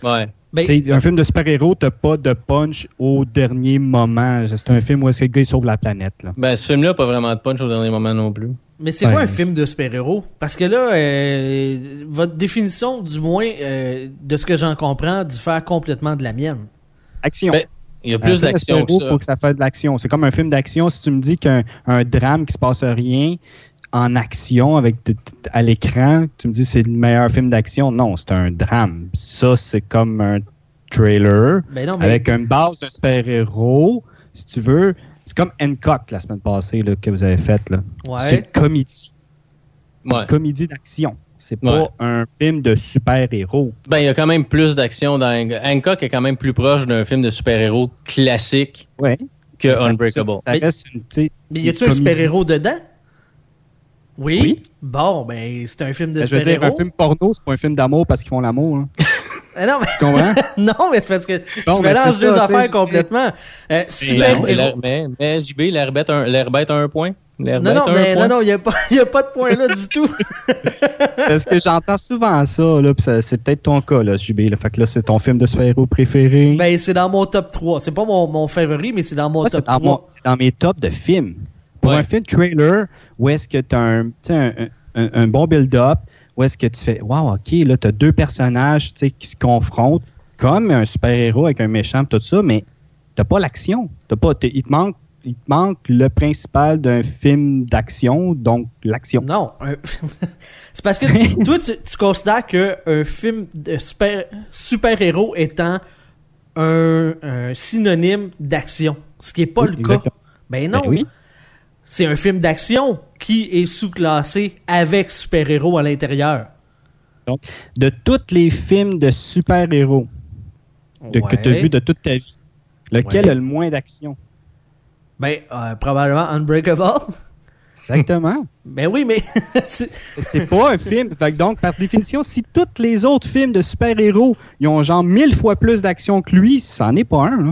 Ouais. Ben, un film de super-héros, t'as pas de punch au dernier moment. C'est un film où est-ce que le gars, il sauve la planète. Là. Ben, ce film-là, pas vraiment de punch au dernier moment non plus. Mais c'est Ouais. quoi un film de super-héros? Parce que là, euh, votre définition, du moins, euh, de ce que j'en comprends, diffère complètement de la mienne. Action. Ben, Il y a plus d'action que ça. faut que ça fasse de l'action. C'est comme un film d'action. Si tu me dis qu'un un drame qui se passe rien en action avec à l'écran, tu me dis c'est le meilleur film d'action. Non, c'est un drame. Ça, c'est comme un trailer Ben non, mais avec une base de super-héros, si tu veux. C'est comme Hancock la semaine passée là, que vous avez faite. là. C'est une comédie. Ouais. Une comédie d'action. C'est pas Ouais. un film de super-héros. Ben, il y a quand même plus d'action dans Hancock. Hancock est quand même plus proche d'un film de super-héros classique Ouais. que Ça- Unbreakable. Ça, ça Mais- reste une, y a-tu un super-héros dedans? Oui. Oui. Bon, ben, c'est un film de Ben, Je veux dire, un film porno, c'est pas un film d'amour parce qu'ils font l'amour. hein. Ah non, mais, Tu comprends? non, mais c'est parce que Bon, tu ben, mélanges deux affaires complètement. Euh, Mais, super-héros. mais, mais JB, l'herbette a un, l'herbette a un point. L'air Non, bête, non, mais, non, non, il n'y a, pas- y a pas de point là du tout. Parce que j'entends souvent ça, là, ça- c'est peut-être ton cas, là, JB. Là. Fait que là, c'est ton film de super-héros préféré. Ben, c'est dans mon top 3. C'est pas mon, mon favori, mais c'est dans mon top c'est dans, 3. mon- c'est dans mes tops de films. Pour Ouais. un film trailer, où est-ce que tu as un, tu sais, un, un- un bon build-up, où est-ce que tu fais, wow, ok, là, tu as deux personnages qui se confrontent, comme un super-héros avec un méchant, tout ça, mais t'as pas l'action. T'as pas, t'as- il, te manque, il te manque le principal d'un film d'action, donc l'action. Non. un- c'est parce que toi, tu, tu considères qu'un film de super, super-héros étant un, un synonyme d'action. Ce qui n'est pas Oui, le cas. Ben non. Ben oui. C'est un film d'action qui est sous-classé avec super-héros à l'intérieur. De tous les films de super-héros que tu as vu de toute ta vie, lequel Ouais. a le moins d'action? Ben, euh, probablement Unbreakable. Exactement. Ben oui, mais. c'est- pas un film. Fait que donc, par définition, si tous les autres films de super-héros, ils ont genre mille fois plus d'action que lui, c'en est pas un. Là.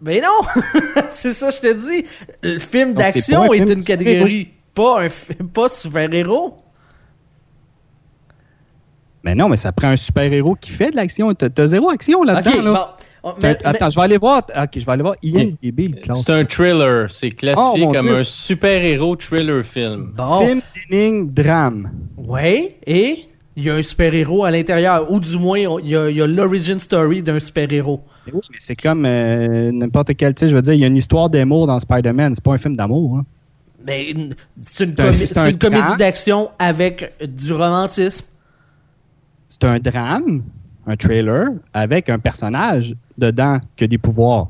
Ben non! c'est ça, je te dis. Le film d'action un est, film une catégorie, pas un film, pas super-héros. Mais non, mais ça prend un super-héros qui fait de l'action. T'as t'as zéro action là-dedans. Là. bon. Oh, T'as- mais- Attends, je vais aller voir. Ok, je vais aller voir IMDB, classe. C'est un thriller. C'est classifié Oh, comme Dieu. un super-héros thriller film. Bon. Film d'énigme drame. Ouais, et? Il y a un super-héros à l'intérieur, ou du moins, il y a, l'origin story d'un super-héros. Mais oui, mais c'est comme euh, n'importe quel. Tu sais, je veux dire, il y a une histoire d'amour dans Spider-Man. C'est pas un film d'amour. hein. Mais c'est une, un- une comédie d'action avec du romantisme. C'est un drame, un trailer, avec un personnage dedans qui a des pouvoirs.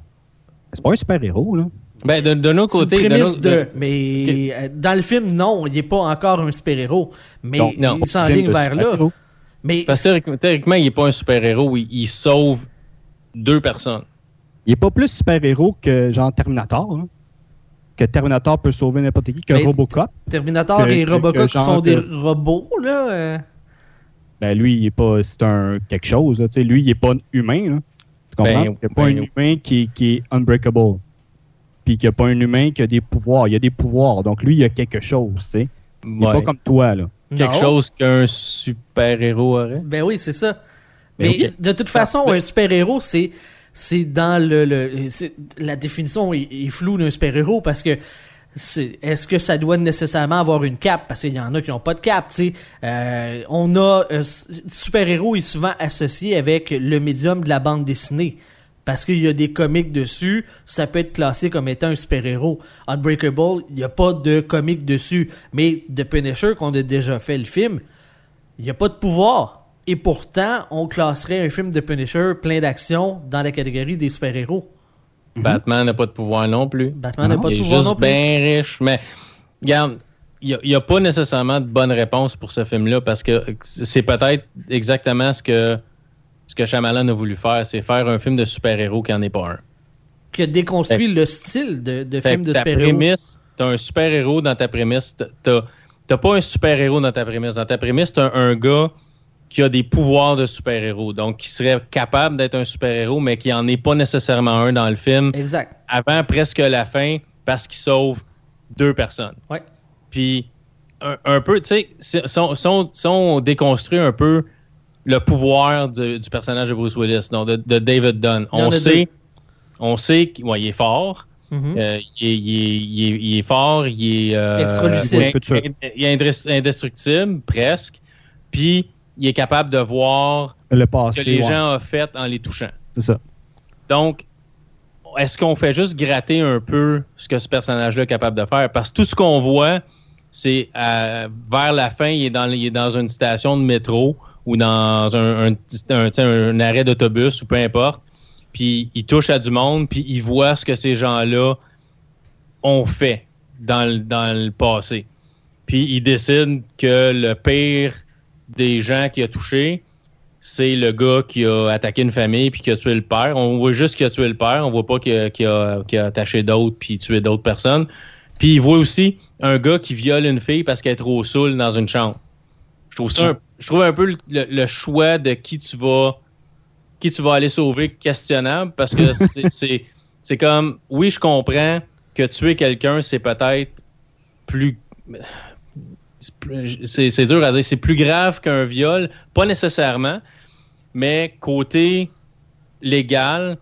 C'est pas un super-héros, là. Ben, de, de nos C'est une côtés, de prémisse nos- de, de- mais euh, dans le film, non, il n'est pas encore un super-héros. Mais non, il s'enligne vers là. Mais parce que théoriquement- il n'est pas un super-héros. Il, il sauve deux personnes. Il est pas plus super-héros que genre Terminator, là. Que Terminator peut sauver n'importe qui, que Mais- Robocop. Terminator que- et Robocop sont des de- robots, là. euh, Ben lui, il est pas. C'est un quelque chose, là. Tu sais, lui, il est pas humain, là. Tu comprends? Ben, il n'y a pas ben, un humain qui, qui est unbreakable. Puis qu'il n'y a pas un humain qui a des pouvoirs. Il y a des pouvoirs. Donc lui, il a quelque chose, tu sais. Il Ouais. pas comme toi, là. Quelque non. chose qu'un super-héros aurait? Ben oui, c'est ça. Ben Mais de toute façon, Ben- un super-héros, c'est c'est dans le, la définition est, est floue d'un super-héros parce que c'est est-ce que ça doit nécessairement avoir une cape? Parce qu'il y en a qui n'ont pas de cape, tu sais. Euh, on a euh, s- super-héros est souvent associé avec le médium de la bande dessinée. Parce qu'il y a des comics dessus, ça peut être classé comme étant un super-héros. Unbreakable, il n'y a pas de comics dessus. Mais The Punisher, qu'on a déjà fait le film, il n'y a pas de pouvoir. Et pourtant, on classerait un film de Punisher plein d'action dans la catégorie des super-héros. Batman n'a pas de pouvoir non plus. Batman n'a pas de il est pouvoir juste non plus. bien riche. Mais, regarde, il n'y a, pas nécessairement de bonne réponse pour ce film-là parce que c'est peut-être exactement ce que, ce que Shyamalan a voulu faire. C'est faire un film de super-héros qui n'en est pas un. Qui a déconstruit le style de, film de ta super-héros. prémisse, t'as un super-héros dans ta prémisse. t'as- pas un super-héros dans ta prémisse. Dans ta prémisse, t'as un, un gars qui a des pouvoirs de super-héros. Donc, qui serait capable d'être un super-héros, mais qui en est pas nécessairement un dans le film. Exact. Avant presque la fin, parce qu'il sauve deux personnes. Ouais. Puis, un, un peu, tu sais, si, si si on- si on déconstruit un peu le pouvoir du, du personnage de Bruce Willis, donc de, de David Dunn, on sait, on sait qu'il ouais, est fort. Mhm. Euh, il, est, il est- il est- il est fort, il est, euh, Extra lucide. il est- indestructible, presque. Puis, il est capable de voir Le ce passé. que les ouais, gens ont fait en les touchant. C'est ça. Donc, est-ce qu'on fait juste gratter un peu ce que ce personnage-là est capable de faire? Parce que tout ce qu'on voit, c'est euh, vers la fin, il est, dans, il est dans une station de métro ou dans un, un, un- tu sais, un arrêt d'autobus ou peu importe. Puis il touche à du monde, puis il voit ce que ces gens-là ont fait dans le, dans le passé. Puis il décide que le pire des gens qu'il a touché, c'est le gars qui a attaqué une famille puis qui a tué le père. On voit juste qu'il a tué le père. On voit pas qu'il a, a- a attaché d'autres puis tué d'autres personnes. Puis il voit aussi un gars qui viole une fille parce qu'elle est trop saoule dans une chambre. Je trouve ça un, je trouve un peu le, le- le choix de qui tu vas qui tu vas aller sauver questionnable parce que c'est- c'est c'est comme oui, je comprends que tuer quelqu'un, c'est peut-être plus. C'est dur à dire. C'est plus grave qu'un viol. Pas nécessairement, mais côté légal,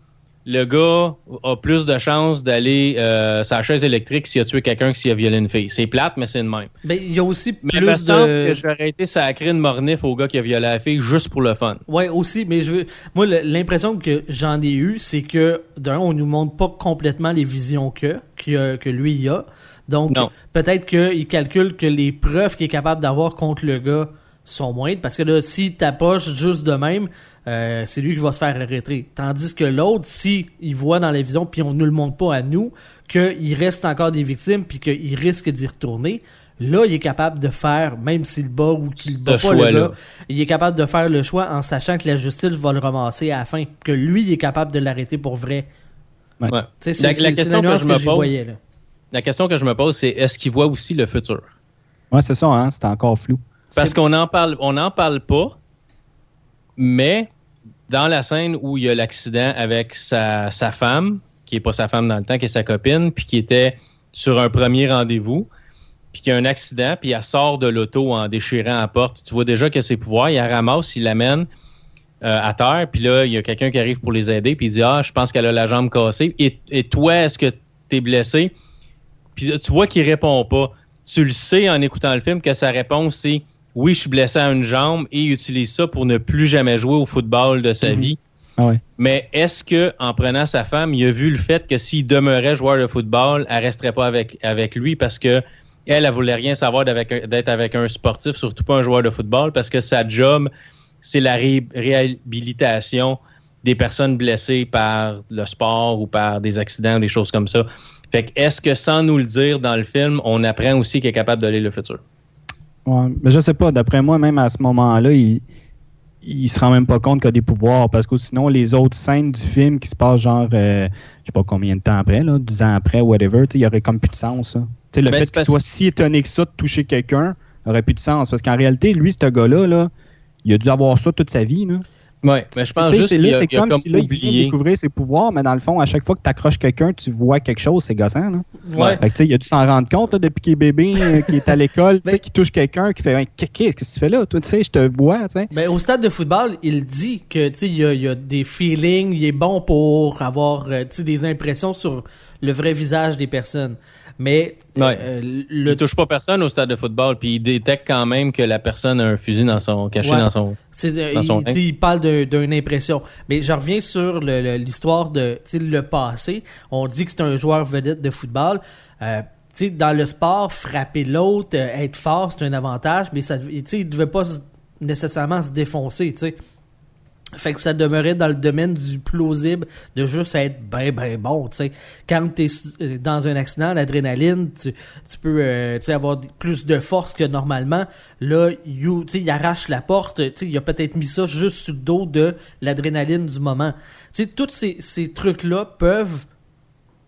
le gars a plus de chances d'aller euh, sa chaise électrique s'il a tué quelqu'un que s'il a violé une fille. C'est plate, mais c'est le même. Ben, il y a aussi Mais plus me semble de... que j'aurais été sacré de mornif au gars qui a violé la fille juste pour le fun. Ouais, aussi, mais je veux... moi, l'impression que j'en ai eu, c'est que, d'un, on nous montre pas complètement les visions que, que, que lui a. Donc, peut-être qu'il calcule que les preuves qu'il est capable d'avoir contre le gars sont moindres, parce que là, s'il t'approche juste de même, euh, c'est lui qui va se faire arrêter. Tandis que l'autre, si il voit dans la vision, puis on ne le montre pas à nous, qu'il reste encore des victimes, puis qu'il risque d'y retourner, là, il est capable de faire, même s'il bat ou qu'il bat pas le gars, il est capable de faire le choix en sachant que la justice va le ramasser à la fin, que lui, il est capable de l'arrêter pour vrai. Ouais. La- question la que je me pose- voyais. La question que je me pose, c'est est-ce qu'il voit aussi le futur? Ouais, c'est ça, hein, c'est encore flou. Parce qu'on en parle, on n'en parle pas, mais dans la scène où il y a l'accident avec sa, femme, qui est pas sa femme dans le temps, qui est sa copine, puis qui était sur un premier rendez-vous, puis qu'il y a un accident, puis elle sort de l'auto en déchirant la porte. Tu vois déjà que ses pouvoirs, il la ramasse, il l'amène euh, à terre, puis là, il y a quelqu'un qui arrive pour les aider, puis il dit Ah, je pense qu'elle a la jambe cassée. Et, et toi, est-ce que tu es blessé? Puis tu vois qu'il répond pas. Tu le sais en écoutant le film que sa réponse c'est oui, je suis blessé à une jambe et il utilise ça pour ne plus jamais jouer au football de sa Mhm. vie. Ah ouais. Mais est-ce que en prenant sa femme, il a vu le fait que s'il demeurait joueur de football, elle resterait pas avec, avec lui parce que elle, elle voulait rien savoir d'être avec un sportif, surtout pas un joueur de football, parce que sa job, c'est la ré- réhabilitation des personnes blessées par le sport ou par des accidents, des choses comme ça. Fait que est-ce que sans nous le dire dans le film, on apprend aussi qu'il est capable d'aller le futur? Ouais, mais je sais pas, d'après moi, même à ce moment-là, il, il se rend même pas compte qu'il a des pouvoirs parce que sinon, les autres scènes du film qui se passent genre, euh, je sais pas combien de temps après, là, 10 ans après, whatever, il y aurait comme plus de sens. le Ben, fait qu'il parce- soit si étonné que ça de toucher quelqu'un aurait plus de sens parce qu'en réalité, lui, ce gars-là, là, il a dû avoir ça toute sa vie. Là. Oui, mais je pense juste c'est- comme comme si là, il vient découvrir ses pouvoirs, mais dans le fond, à chaque fois que tu accroches quelqu'un, tu vois quelque chose, c'est gossant. Là. Ouais. Fait que, tu sais, il a dû s'en rendre compte là, depuis qu'il est bébé, euh, qu'il est à l'école, tu sais, qu'il touche quelqu'un, qui fait Hey, Qu'est-ce que tu fais là? Toi, tu sais, je te vois. tu sais. Ben, au stade de football, il dit que tu sais, il y a, il y a des feelings, il est bon pour avoir euh, tu sais, des impressions sur le vrai visage des personnes. Mais Ouais. euh, Il le touche pas personne au stade de football, puis il détecte quand même que la personne a un fusil dans son caché Ouais. dans son. Euh, Dans son il, il parle d'un- d'une impression. Mais je reviens sur l'histoire de le passé. On dit que c'est un joueur vedette de football. Euh, dans le sport, frapper l'autre, euh, être fort, c'est un avantage, mais ça, il devait pas nécessairement se défoncer. Fait que ça demeurait dans le domaine du plausible de juste être ben ben bon, tu sais. Quand t'es euh, dans un accident, l'adrénaline, tu, peux euh, avoir plus de force que normalement. Là, il arrache la porte, tu sais, il a peut-être mis ça juste sur le dos de l'adrénaline du moment. Tu sais, tous ces, ces trucs-là peuvent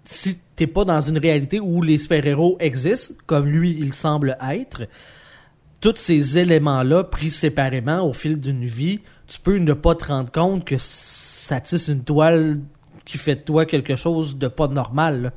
si t'es pas dans une réalité où les super-héros existent, comme lui il semble être, tous ces éléments-là, pris séparément au fil d'une vie, tu peux ne pas te rendre compte que ça tisse une toile qui fait de toi quelque chose de pas normal.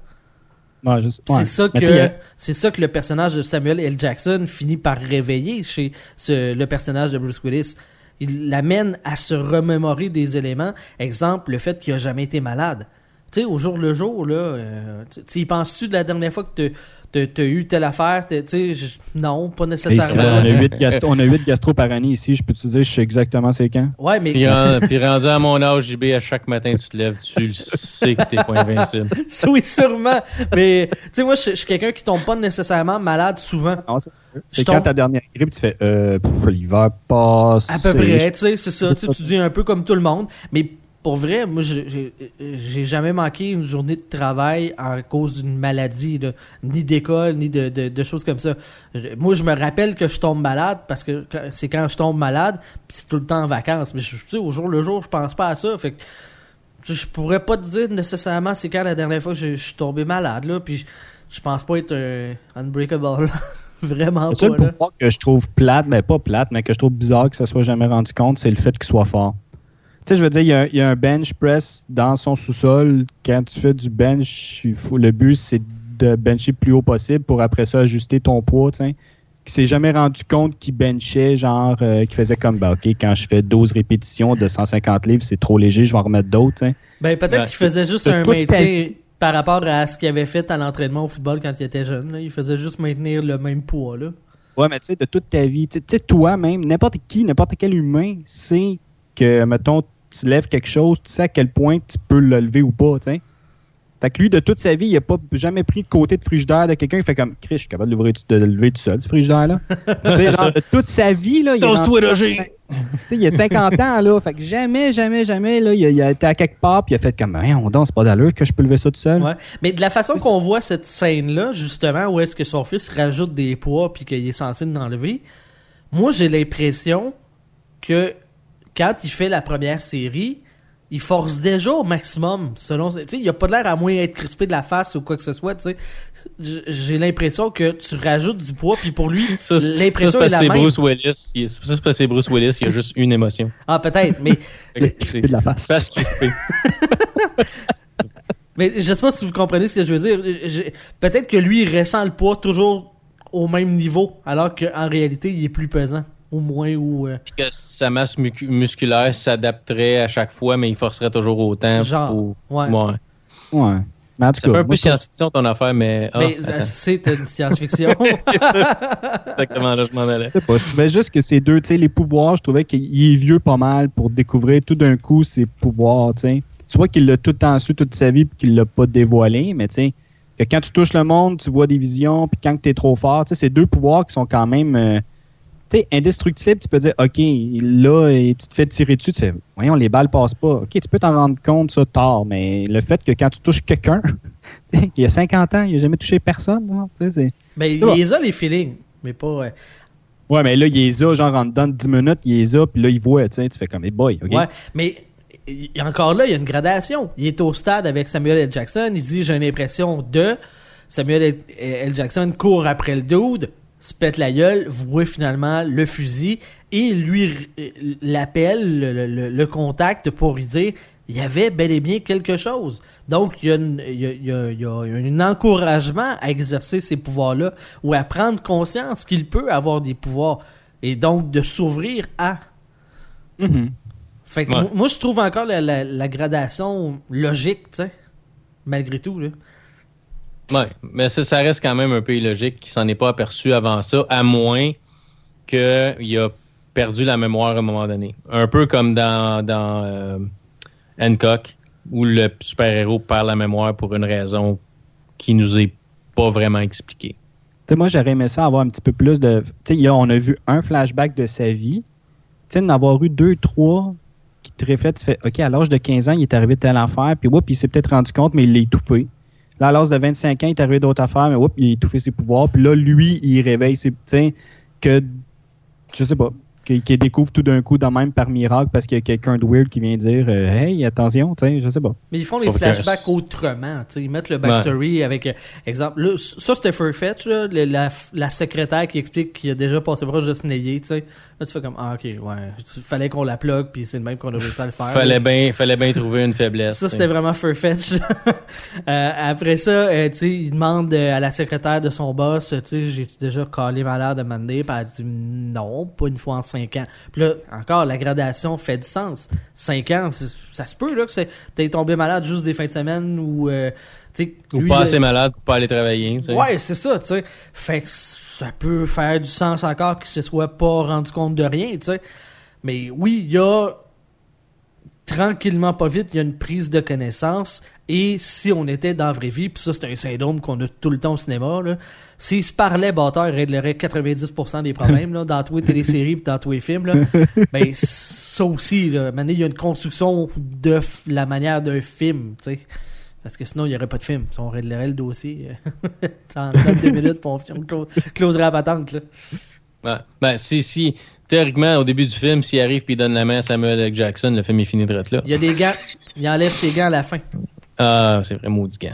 Ouais, ouais. C'est ça que c'est ça que le personnage de Samuel L. Jackson finit par réveiller chez ce, le personnage de Bruce Willis. Il l'amène à se remémorer des éléments. Exemple, le fait qu'il a jamais été malade. Tu sais, au jour le jour, là, euh, tu y penses-tu de la dernière fois que tu as eu telle affaire? Tu sais, non, pas nécessairement. on, a 8 gastro, on a huit gastro par année ici. Je peux te dire, je sais exactement c'est quand. Ouais, mais Puis, ren- puis rendu à mon âge, JB, à chaque matin, tu te lèves, tu le sais que t'es pas invincible. oui, sûrement. Mais tu sais, moi, je suis quelqu'un qui tombe pas nécessairement malade souvent. Non, c'est C'est tombe- quand ta dernière grippe, tu fais euh, l'hiver passe. À peu près, tu sais, c'est ça. Tu sais, tu dis un peu comme tout le monde. Mais pour vrai, moi, j'ai- jamais manqué une journée de travail à cause d'une maladie, là. ni d'école, ni de, de, de choses comme ça. Je- Moi, je me rappelle que je tombe malade parce que c'est quand je tombe malade, puis c'est tout le temps en vacances. Mais je- tu sais, au jour le jour, je pense pas à ça. Fait que je pourrais pas te dire nécessairement c'est quand la dernière fois que je, je suis tombé malade, là. Puis je, je pense pas être un unbreakable. là. Vraiment Le seul pas, là. que je trouve plate, mais pas plate, mais que je trouve bizarre que ça soit jamais rendu compte, c'est le fait qu'il soit fort. Tu sais, je veux dire, il y, a, il y a un bench press dans son sous-sol. Quand tu fais du bench, il faut, le but, c'est de bencher le plus haut possible pour après ça ajuster ton poids, tu sais. Qui s'est jamais rendu compte qu'il benchait, genre, euh, qu'il faisait comme, bah, OK, quand je fais 12 répétitions de 150 livres, c'est trop léger, je vais en remettre d'autres, tu sais. Ben, peut-être Ouais. qu'il faisait juste un maintien par rapport à ce qu'il avait fait à l'entraînement au football quand il était jeune. là. Il faisait juste maintenir le même poids. Là. Ouais, mais tu sais, de toute ta vie, tu sais- tu sais, toi même, n'importe qui, n'importe quel humain sait que, mettons, tu lèves quelque chose, tu sais à quel point tu peux le lever ou pas, tu. Fait que lui, de toute sa vie, il a pas jamais pris le côté de frigidaire de quelqu'un qui fait comme, Chris, je suis capable de, de le lever tout seul, ce frigidaire-là. genre, de toute sa vie, là, il est Roger! Il a 50 ans, là. Fait que jamais, jamais, jamais, là, il a, il a été à quelque part, puis il a fait comme, on danse pas d'allure que je peux lever ça tout seul. Ouais. Mais de la façon qu'on voit cette scène-là, justement, où est-ce que son fils rajoute des poids puis qu'il est censé en enlever, moi j'ai l'impression que quand il fait la première série, il force déjà au maximum, selon. Tu sais, il a pas l'air à moins être crispé de la face ou quoi que ce soit, tu sais. J- J'ai l'impression que tu rajoutes du poids, puis pour lui, l'impression est la même. Bruce Willis. Il- Ça, c'est parce que c'est Bruce Willis, il y a juste une émotion. Ah, peut-être, mais crispé de la face. Parce crispé. Mais je sais pas si vous comprenez ce que je veux dire. Peut-être que lui, il ressent le poids toujours au même niveau, alors qu'en réalité, il est plus pesant. Ou moins, ou... euh, Puis que sa masse musculaire s'adapterait à chaque fois, mais il forcerait toujours autant. Genre, pour- ouais. Ouais. Ouais. Mais en tout Ça fait cas, un peu science-fiction ton affaire, mais. Ah, mais euh, c'est une science-fiction. c'est ça. Exactement là, je m'en allais. Je sais pas, je trouvais juste que ces deux, tu sais, les pouvoirs, je trouvais qu'il est vieux pas mal pour découvrir tout d'un coup ses pouvoirs, tu sais. Soit qu'il l'a tout le temps su toute sa vie puis qu'il l'a pas dévoilé, mais tu sais, que quand tu touches le monde, tu vois des visions, puis quand tu es trop fort, tu sais, c'est deux pouvoirs qui sont quand même, euh, sais, indestructibles. Tu peux dire, OK, là, et tu te fais tirer dessus, tu fais, voyons, les balles passent pas. OK, tu peux t'en rendre compte, ça, tard, mais le fait que quand tu touches quelqu'un, il y a 50 ans, il a jamais touché personne, non? ben, il les a, les feelings. Mais pas... euh, Ouais, mais là, il les a, genre, en dedans de 10 minutes, il les a, puis là, il voit, tu sais, tu fais comme, hey boy, OK? Ouais, mais encore là, il y a une gradation. Il est au stade avec Samuel L. Jackson. Il dit J'ai une impression de. Samuel L. L. Jackson court après le dude, se pète la gueule, voit finalement le fusil et lui l'appelle, le, le- le contacte pour lui dire il y avait bel et bien quelque chose. Donc, il y a, une- il y a- il y a- il y a un encouragement à exercer ces pouvoirs-là ou à prendre conscience qu'il peut avoir des pouvoirs et donc de s'ouvrir à. Mhm. Fait que Ouais. moi- moi, je trouve encore la, la- la gradation logique, tu sais. Malgré tout, là. Ouais, mais ça, reste quand même un peu illogique qu'il s'en est pas aperçu avant ça, à moins qu'il a perdu la mémoire à un moment donné. Un peu comme dans, euh, Hancock, où le super-héros perd la mémoire pour une raison qui nous est pas vraiment expliquée. Tu sais, moi, j'aurais aimé ça avoir un petit peu plus de. On a vu un flashback de sa vie. D'en avoir eu deux, trois qui te reflètent, tu fais, OK, à l'âge de 15 ans, il est arrivé telle affaire, puis whoop, il s'est peut-être rendu compte, mais il l'a étouffé. Là, à l'âge de 25 ans, il est arrivé d'autres affaires, mais whoop, il a étouffé ses pouvoirs, puis là, lui, il réveille ses. Sais, que. Je sais pas qui, découvre tout d'un coup dans même par miracle parce qu'il y a quelqu'un de weird qui vient dire euh, Hey, attention, tu sais, je sais pas. Mais ils font les flashbacks autrement. Ils mettent le backstory avec, euh, exemple, ça c'était Furfetch, là, la, la, secrétaire qui explique qu'il a déjà passé proche de Snayer. Là, tu fais comme Ah, ok, ouais, fallait qu'on la plug, puis c'est le même qu'on a réussi à le faire. fallait bien fallait bien trouver une faiblesse. Ça c'était vraiment Furfetch. Euh, après ça, tu sais, il demande à la secrétaire de son boss Tu sais, j'ai déjà collé malade à Monday, puis elle dit Non, pas une fois ensemble 5 ans. Puis là, encore, la gradation fait du sens. 5 ans, ça se peut là, que t'es tombé malade juste des fins de semaine ou. Euh, ou pas assez malade pour pas aller travailler. Ouais, c'est ça, tu sais. Fait que ça peut faire du sens encore qu'il se soit pas rendu compte de rien, tu sais. Mais oui, il y a tranquillement pas vite, il y a une prise de connaissance et si on était dans la vraie vie, puis ça c'est un syndrome qu'on a tout le temps au cinéma là, s'il se parlait bâtard, il réglerait 90% des problèmes là, dans tous les téléséries puis dans tous les films là. ben ça aussi là, maintenant il y a une construction de la manière d'un film, tu sais. Parce que sinon, il n'y aurait pas de film. Si on réglerait le dossier euh, en dans deux minutes, puis on on clo- closerait la patente. Là. Ben, si, si, théoriquement, au début du film, s'il arrive et il donne la main à Samuel L. Jackson, le film est fini de là. Il y a des gants. Il enlève ses gants à la fin. Ah, c'est vrai, maudit gant.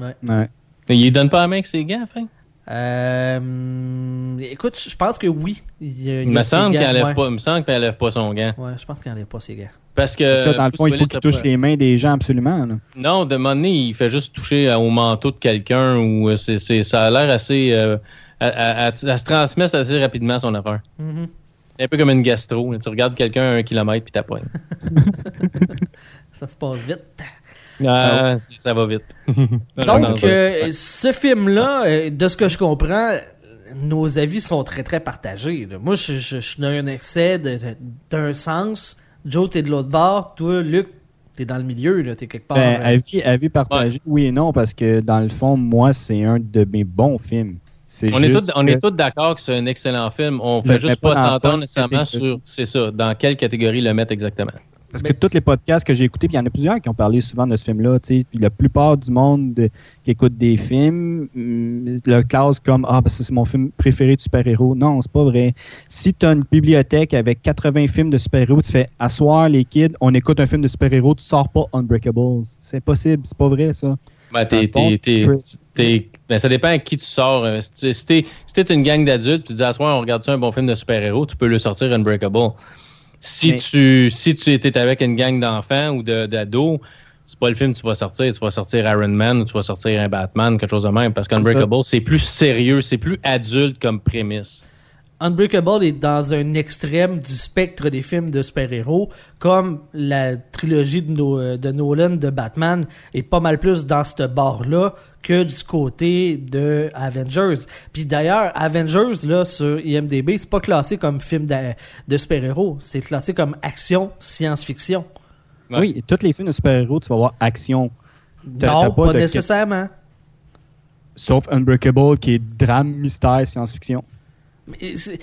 Ouais. Ouais. Il donne pas la main avec ses gants, à la fin? Euh, écoute, je pense que oui. Il, y a- il me semble gants, qu'elle enlève ouais. pas, il me semble qu'elle enlève pas son gant. Ouais, je pense qu'il n'enlève pas ses gants. Parce que. Là, dans le fond, il faut qu'il touche pas- les mains des gens absolument. là. Non, de moment donné, il fait juste toucher euh, au manteau de quelqu'un ou euh, c'est, c'est- ça a l'air assez. euh, à, à- à- à se transmet assez rapidement son affaire. Mhm. Un peu comme une gastro. Tu regardes quelqu'un à un kilomètre puis t'appoignes. Ça se passe vite. Ah, c'est- ça va vite. Donc, euh, ce film-là, euh, de ce que je comprends, nos avis sont très, très partagés. là. Moi, je, je- je suis dans un excès d'un sens. Joe, t'es de l'autre bord. Toi, Luc, t'es dans le milieu. là. T'es quelque part. Ben, avis, avis partagé, oui et non, parce que dans le fond, moi, c'est un de mes bons films. On est, tous, on que- est tous d'accord que c'est un excellent film. On fait juste pas s'entendre nécessairement sur, c'est ça, dans quelle catégorie le mettre exactement. Parce que tous les podcasts que j'ai écoutés, puis il y en a plusieurs qui ont parlé souvent de ce film-là, puis la plupart du monde qui écoute des films hum, le classe comme Ah, que c'est mon film préféré de super-héros. Non, c'est pas vrai. Si tu as une bibliothèque avec 80 films de super-héros, tu fais Asseoir les kids, on écoute un film de super-héros, tu sors pas Unbreakable. C'est impossible, c'est pas vrai ça. Ben, t'es- Ben, ça dépend à qui tu sors. Euh, Si t'es si une gang d'adultes, tu dis à soir, on regarde-tu un bon film de super-héros, tu peux le sortir Unbreakable. Si Mais- tu si tu étais avec une gang d'enfants ou de- d'ados, c'est pas le film que tu vas sortir. Tu vas sortir Iron Man ou tu vas sortir un Batman, quelque chose de même. Parce qu'Unbreakable, c'est plus sérieux, c'est plus adulte comme prémisse. Unbreakable est dans un extrême du spectre des films de super-héros, comme la trilogie de, No- de Nolan de Batman est pas mal plus dans ce bord-là que du côté de Avengers. Puis d'ailleurs, Avengers, là, sur IMDB, c'est pas classé comme film de, de super-héros, c'est classé comme action science-fiction. Ouais. Oui, tous les films de super-héros, tu vas voir action. Non, pas, de- nécessairement. Sauf Unbreakable qui est drame, mystère, science-fiction. C'est-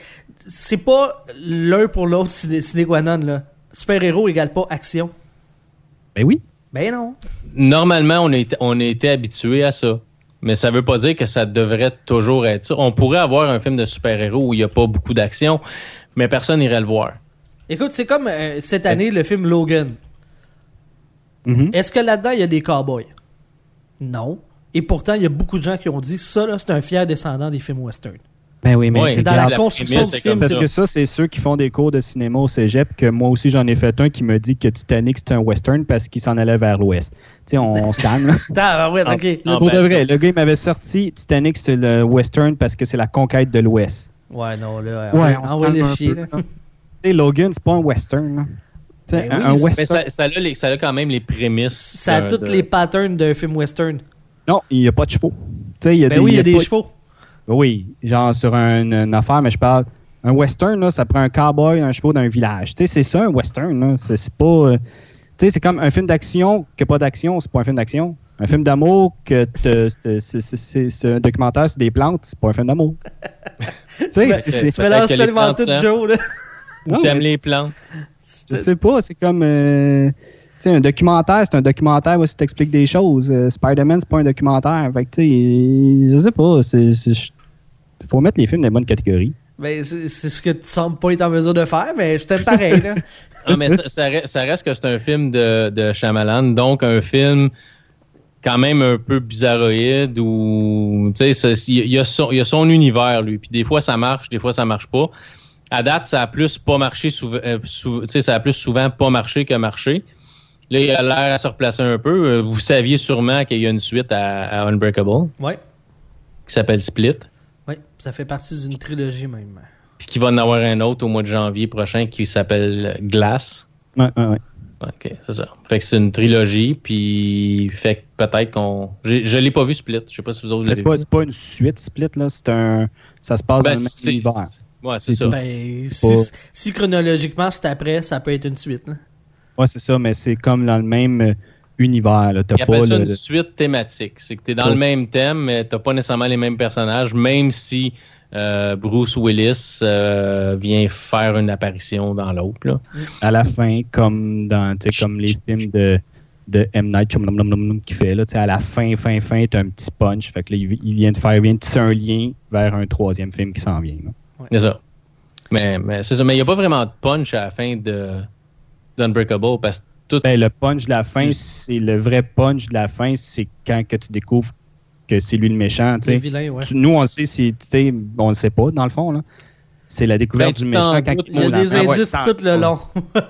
C'est pas l'un pour l'autre non, là. Super-héros égale pas action. Ben oui. Ben non. Normalement, on a été, on a été habitué à ça. Mais ça veut pas dire que ça devrait toujours être ça. On pourrait avoir un film de super-héros où il n'y a pas beaucoup d'action, mais personne n'irait le voir. Écoute, c'est comme euh, cette année le film Logan. Mhm. Est-ce que là-dedans il y a des cowboys? Non. Et pourtant, il y a beaucoup de gens qui ont dit ça, là, c'est un fier descendant des films western. Ben oui, mais Ouais, C'est dans la la construction du film. Parce ça. que ça, c'est ceux qui font des cours de cinéma au cégep, que moi aussi j'en ai fait un qui me dit que Titanic c'est un western parce qu'il s'en allait vers l'ouest. Tu sais, on, on se calme. là. Ouais, Ah, Pour ben, de vrai, le gars il m'avait sorti Titanic c'est le western parce que c'est la conquête de l'ouest. Ouais, non, là. Ouais, on on se calme un chier, peu, là. là. Tu sais, Logan, c'est pas un western. là. Tu sais, Ben un, oui, un c'est- Mais western. ça, ça, a les- ça a quand même les prémices. Ça a tous de- les patterns d'un film western. Non, il n'y a pas de chevaux. Tu sais, il y a Ben des, oui, il y a des pas- chevaux. Oui, genre sur un- une affaire, mais je parle. Un western, là, ça prend un cowboy, un chevaux d'un village. Tu sais, c'est ça, un western. là. C'est pas. euh, tu sais, c'est comme un film d'action qui n'a pas d'action, c'est pas un film d'action. Un film d'amour que c'est- un documentaire sur des plantes, c'est pas un film d'amour. tu sais, Tu mélanges que les tellement plantes tout. Joe, là. T'aimes les plantes. je sais pas, c'est comme. euh, tu sais, un documentaire, c'est un documentaire où tu t'expliques des choses. Euh, Spider-Man, c'est pas un documentaire. Fait que, tu sais, je sais pas. Faut mettre les films dans les bonnes catégories. Ben, c'est ce que tu sembles pas être en mesure de faire, mais je t'aime pareil, là. Ah, mais ça, ça reste, ça reste que c'est un film de, de Shyamalan, donc un film quand même un peu bizarroïde ou tu sais il y, a son- il y a son univers lui puis des fois ça marche des fois ça marche pas à date ça a plus pas marché souvent euh, sou- tu sais ça a plus souvent pas marché que marché là il a l'air à se replacer un peu vous saviez sûrement qu'il y a une suite à, à Unbreakable Ouais. qui s'appelle Split Ouais, ça fait partie d'une trilogie même. puis qu'il va en avoir un autre au mois de janvier prochain qui s'appelle Glass Ouais, ouais, ouais. OK, c'est ça. Fait que c'est une trilogie, puis fait que peut-être qu'on. j'ai- Je l'ai pas vu Split. Je sais pas si vous autres l'avez C'est pas, vu. c'est pas une suite split, là. C'est un. Ça se passe Ben, dans le même c'est- univers. Ouais, c'est ça. Ben, pas- si, si chronologiquement c'est après, ça peut être une suite. Là. Ouais, c'est ça, mais c'est comme dans le même euh, univers, là. Ils pas appellent ça le. une suite thématique. C'est que tu es dans Ouais. le même thème, mais tu pas nécessairement les mêmes personnages, même si euh, Bruce Willis euh, vient faire une apparition dans l'autre. à la fin, comme dans tu sais, comme les films de, de M. Night qui fait là, tu sais, à la fin, fin, fin, t'as un petit punch. Fait que là, il, il vient de faire, il vient de tisser un lien vers un troisième film qui s'en vient. C'est ça. Mais, mais c'est ça. Mais il n'y a pas vraiment de punch à la fin de d'Unbreakable parce que tout. Ben, le punch de la fin, C'est- le vrai punch de la fin, c'est quand que tu découvres que c'est lui le méchant. sais. vilains, ouais. Tu- Nous, on le sait, sais, on le sait pas, dans le fond. Là. C'est la découverte Ben, du méchant quand doutes, il Il y a des. Ouais, indices tu t'en- tout le long.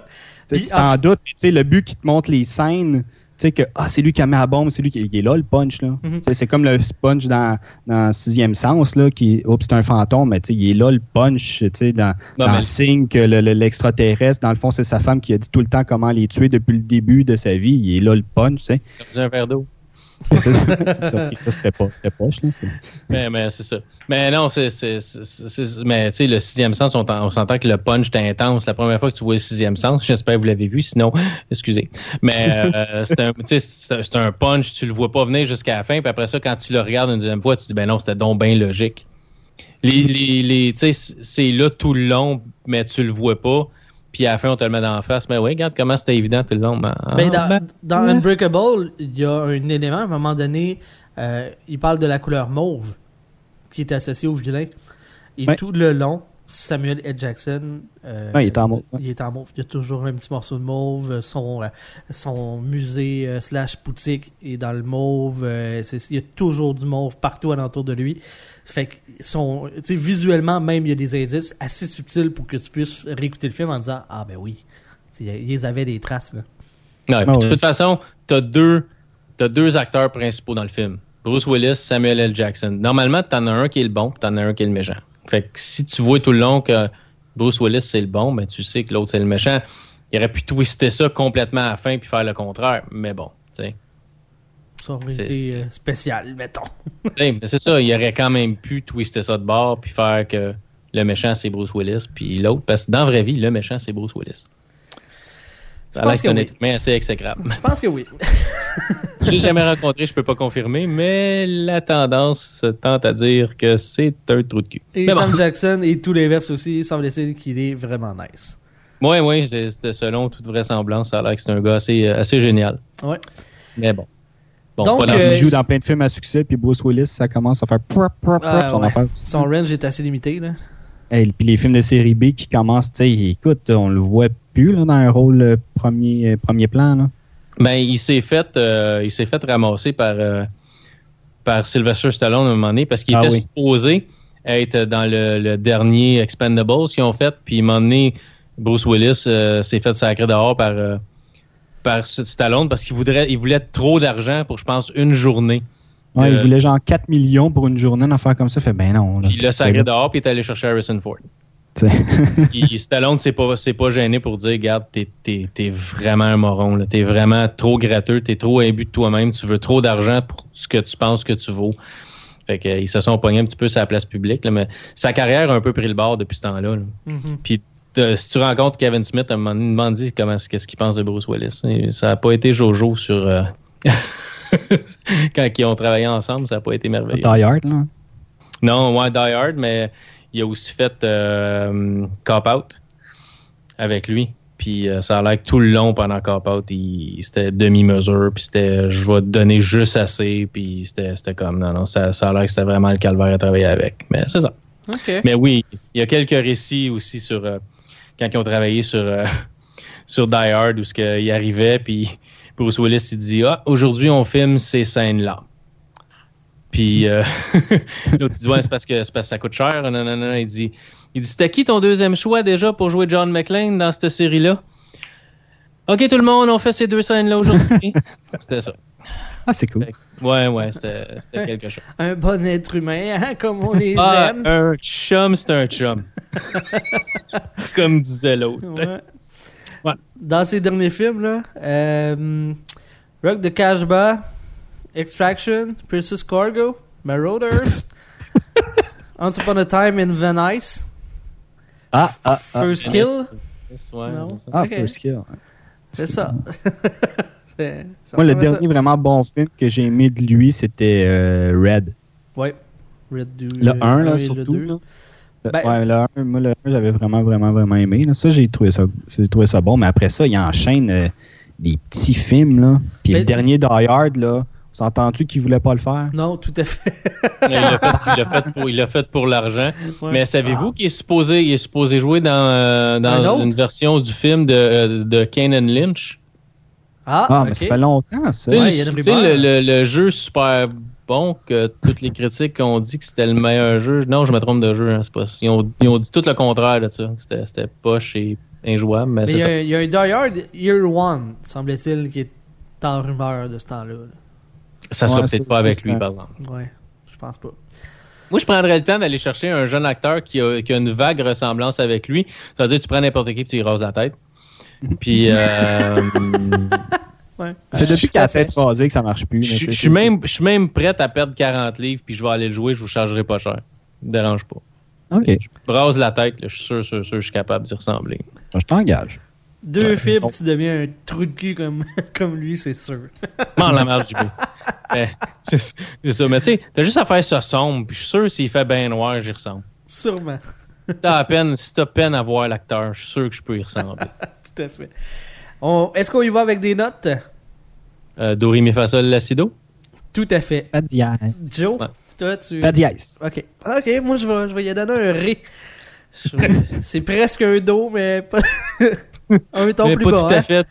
Tu sais, Puis, tu t'en doutes, mais tu sais, le but qui te montre les scènes, sais, que ah, c'est lui qui a mis la bombe, c'est lui qui il est là, le punch. Là. Mhm. C'est comme le punch dans, dans Sixième Sens, là, qui oups, c'est un fantôme, mais tu sais, il est là, le punch, tu sais, dans, Non, dans mais- le signe que le- le- l'extraterrestre, dans le fond, c'est sa femme qui a dit tout le temps comment les tuer depuis le début de sa vie. Il est là, le punch, tu sais. Un verre d'eau. Ça, c'était pas, c'était poche, Mais, mais c'est ça. Mais non, c'est. c'est- Mais tu sais, le sixième sens, on, t'en- on s'entend que le punch est intense. La première fois que tu vois le sixième sens, j'espère que vous l'avez vu, sinon, excusez. Mais euh, c'est un, un punch, tu le vois pas venir jusqu'à la fin, puis après ça, quand tu le regardes une deuxième fois, tu te dis, ben non, c'était donc bien logique. Les, les, c'est là tout le long, mais tu le vois pas. Puis à la fin, on te le met dans la face. Mais oui, regarde comment c'était évident tout le long. Ben, Ben, ah, dans, ben, Unbreakable, il y a un élément, à un moment donné, euh, il parle de la couleur mauve qui est associée au vilain. Et Ouais. tout le long, Samuel L. Jackson. euh, Ouais, il est en mauve. Il est en mauve. Il y a toujours un petit morceau de mauve. Son, euh, son musée euh, slash boutique est dans le mauve. euh, il y a toujours du mauve partout alentour de lui. Fait que son, tu sais, visuellement, même, il y a des indices assez subtils pour que tu puisses réécouter le film en disant Ah, ben oui. Ils avaient des traces. Là. Ouais, Ah de ouais. toute façon, tu as deux, t'as deux acteurs principaux dans le film. Bruce Willis, Samuel L. Jackson. Normalement, tu en as un qui est le bon, tu en as un qui est le méchant. Fait que si tu vois tout le long que Bruce Willis, c'est le bon, ben tu sais que l'autre, c'est le méchant. Il aurait pu twister ça complètement à la fin puis faire le contraire. Mais bon, tu sais. Ça aurait C'est- été euh, spécial, mettons. Hey, mais c'est ça, il aurait quand même pu twister ça de bord puis faire que le méchant, c'est Bruce Willis, puis l'autre, parce que dans la vraie vie, le méchant, c'est Bruce Willis. Ça a l'air pense que c'est un être humain assez exécrable. Je pense que oui. Je l'ai jamais rencontré, je peux pas confirmer, mais la tendance tente à dire que c'est un trou de cul. Et Mais bon. Sam Jackson et tout l'inverse aussi, semble dire qu'il est vraiment nice. Oui, oui, selon toute vraisemblance, ça a l'air que c'est un gars assez, euh, assez génial. Ouais. Mais bon. Bon, Donc, pas dans euh, Il joue dans plein de films à succès, puis Bruce Willis, ça commence à faire prop, prop, prop, Ah, son ouais. affaire. Son range est assez limité, là. Hey, puis les films de série B qui commencent, tu sais, écoute, on le voit plus là, dans un rôle euh, premier, euh, premier plan. Là. Ben, il s'est fait, euh, il s'est fait ramasser par, euh, par Sylvester Stallone à un moment donné parce qu'il Ah était oui. supposé être dans le, le dernier Expendables qu'ils ont fait. Puis, à un moment donné, Bruce Willis euh, s'est fait sacrer dehors par, euh, par Stallone parce qu'il voudrait, il voulait trop d'argent pour, je pense, une journée. Ouais, Euh, Il voulait genre 4 millions pour une journée, une affaire comme ça. Fait ben non. là. Puis il l'a sacré dehors, puis il est allé chercher Harrison Ford. Puis Stallone, c'est pas, c'est pas gêné pour dire, regarde, t'es, t'es, t'es vraiment un moron, là. T'es vraiment trop gratteux, t'es trop imbu de toi-même, tu veux trop d'argent pour ce que tu penses que tu vaux. Fait que, euh, ils se sont pognés un petit peu sur la place publique, là, mais sa carrière a un peu pris le bord depuis ce temps-là. là. Mhm. Puis euh, si tu rencontres Kevin Smith, à un moment donné, demande comment, qu'est-ce qu'il pense de Bruce Willis. Et ça n'a pas été Jojo sur... euh, Quand ils ont travaillé ensemble, ça n'a pas été merveilleux. Die Hard, là. Non, ouais, Die Hard, mais il a aussi fait euh, Cop Out avec lui. Puis euh, ça a l'air que tout le long pendant Cop Out, c'était demi-mesure, puis c'était je vais te donner juste assez, puis c'était c'était comme non, non, ça, ça a l'air que c'était vraiment le calvaire à travailler avec. Mais c'est ça. Mais oui, il y a quelques récits aussi sur euh, quand ils ont travaillé sur, euh, sur Die Hard où ce que, il arrivait, puis Bruce Willis il dit Ah, aujourd'hui on filme ces scènes-là. Puis euh, l'autre il dit Ouais, c'est parce, que, c'est parce que ça coûte cher. Non, non, non. Il dit, il dit C'était qui ton deuxième choix déjà pour jouer John McClane dans cette série-là? Ok, tout le monde, on fait ces deux scènes-là aujourd'hui. c'était ça. Ah, c'est cool. Ouais, ouais, c'était c'était quelque chose. Un bon être humain, hein, comme on les Ah, aime. un chum, c'est un chum. Comme disait l'autre. Ouais. Ouais. Dans ses derniers films, là, euh, Rock the Cashba, Extraction, Princess Cargo, Marauders, Once Upon a Time in Venice, Ah, ah, ah. First. Kill, Ouais, Non? Ah. First Kill. c'est ça. Moi, le ça. dernier vraiment bon film que j'ai aimé de lui, c'était euh, Red. Ouais. Red Dew, Le euh, 1, là, et le surtout. 2. là. Le- Ben- ouais, le 1, moi, le 1, j'avais vraiment, vraiment, vraiment aimé. là. Ça, j'ai trouvé ça, j'ai trouvé ça bon. Mais après ça, il enchaîne euh, des petits films. Là. Puis Ben- le dernier Die Hard, là, vous entendez qu'il voulait pas le faire? Non, tout à fait. Il l'a fait, pour, il l'a fait pour l'argent. Ouais. Mais savez-vous qu'il est supposé, il est supposé jouer dans, euh, dans une version du film de, euh, de Kanan Lynch? Ah, Ah, ok. mais ça fait longtemps, ça. Tu sais, Ouais, y a le, le- le jeu super bon que toutes les critiques ont dit que c'était le meilleur jeu. Non, je me trompe de jeu. Hein, c'est pas, ils, ont, ils ont dit tout le contraire de ça. que C'était, c'était poche et injouable. Mais, Mais il y, a, un Die Hard Year One, semble-t-il, qui est en rumeur de ce temps-là. là. Ça sera Ouais, peut-être pas avec lui, ça. par exemple. Ouais, je pense pas. Moi, je prendrais le temps d'aller chercher un jeune acteur qui a, qui a une vague ressemblance avec lui. Ça veut dire que tu prends n'importe qui et tu lui rases la tête. Puis, euh, Ouais. C'est je depuis qu'elle a fait raser que ça marche plus. je, suis même, je suis même prête à perdre 40 livres, puis je vais aller le jouer, je vous chargerai pas cher. Ça me dérange pas. Ok, Je me rase la tête, là, je suis sûr, sûr, sûr, je suis capable d'y ressembler. je t'engage. Deux Ouais, fibres, tu deviens un trou de cul comme, comme lui, c'est sûr. M'en la merde, JB. Eh, c'est c'est ça. Mais tu sais, t'as juste à faire ça sombre, puis je suis sûr s'il fait bien noir, j'y ressemble. Sûrement. T'as à peine, si t'as peine à voir l'acteur, je suis sûr que je peux y ressembler. Tout à fait. On- Est-ce qu'on y va avec des notes? Euh, l'acido? Tout à fait. Pas de dièse. Joe, Ouais. toi, tu. Pas de dièse. Ok. Ok, moi, je vais, je vais y donner un ré. C'est presque un do, mais pas. un ton Mais plus pas bas. tout à hein? fait.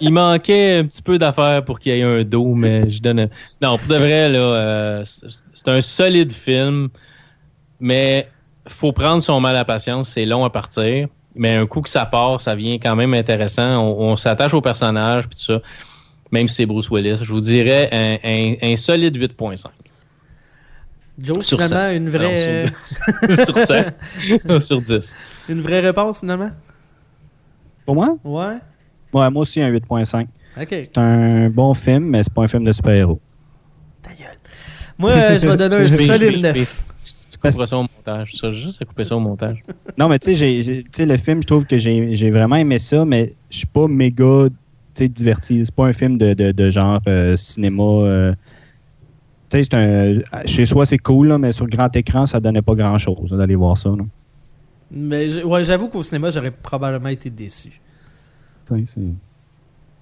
Il manquait un petit peu d'affaires pour qu'il y ait un dos, mais je donne. un- Non, pour de vrai, là, euh, c'est c'est un solide film, mais faut prendre son mal à patience. C'est long à partir, mais un coup que ça part, ça vient quand même intéressant. On, on s'attache au personnage puis tout ça. Même si c'est Bruce Willis, je vous dirais un, un- un solide 8.5. Joe, Sur finalement, 100. une Non, vraie, sur 10. sur 100. sur 10. une vraie réponse, finalement? Pour moi? Ouais. Ouais, moi aussi un 8.5. Ok. C'est un bon film, mais c'est pas un film de super-héros. Ta gueule. Moi, euh, je vais donner un solide je vais- 9. Tu couperas ça au montage. Ça, juste à couper ça au montage. Non, mais tu sais, le film, je trouve que j'ai vraiment aimé ça, mais je suis pas méga diverti. C'est pas un film de, de, de genre euh, cinéma. euh, tu sais, c'est un. Chez soi, c'est cool, là, mais sur grand écran, ça donnait pas grand chose d'aller voir ça. là. Mais ouais, j'avoue qu'au cinéma, j'aurais probablement été déçu. C'est-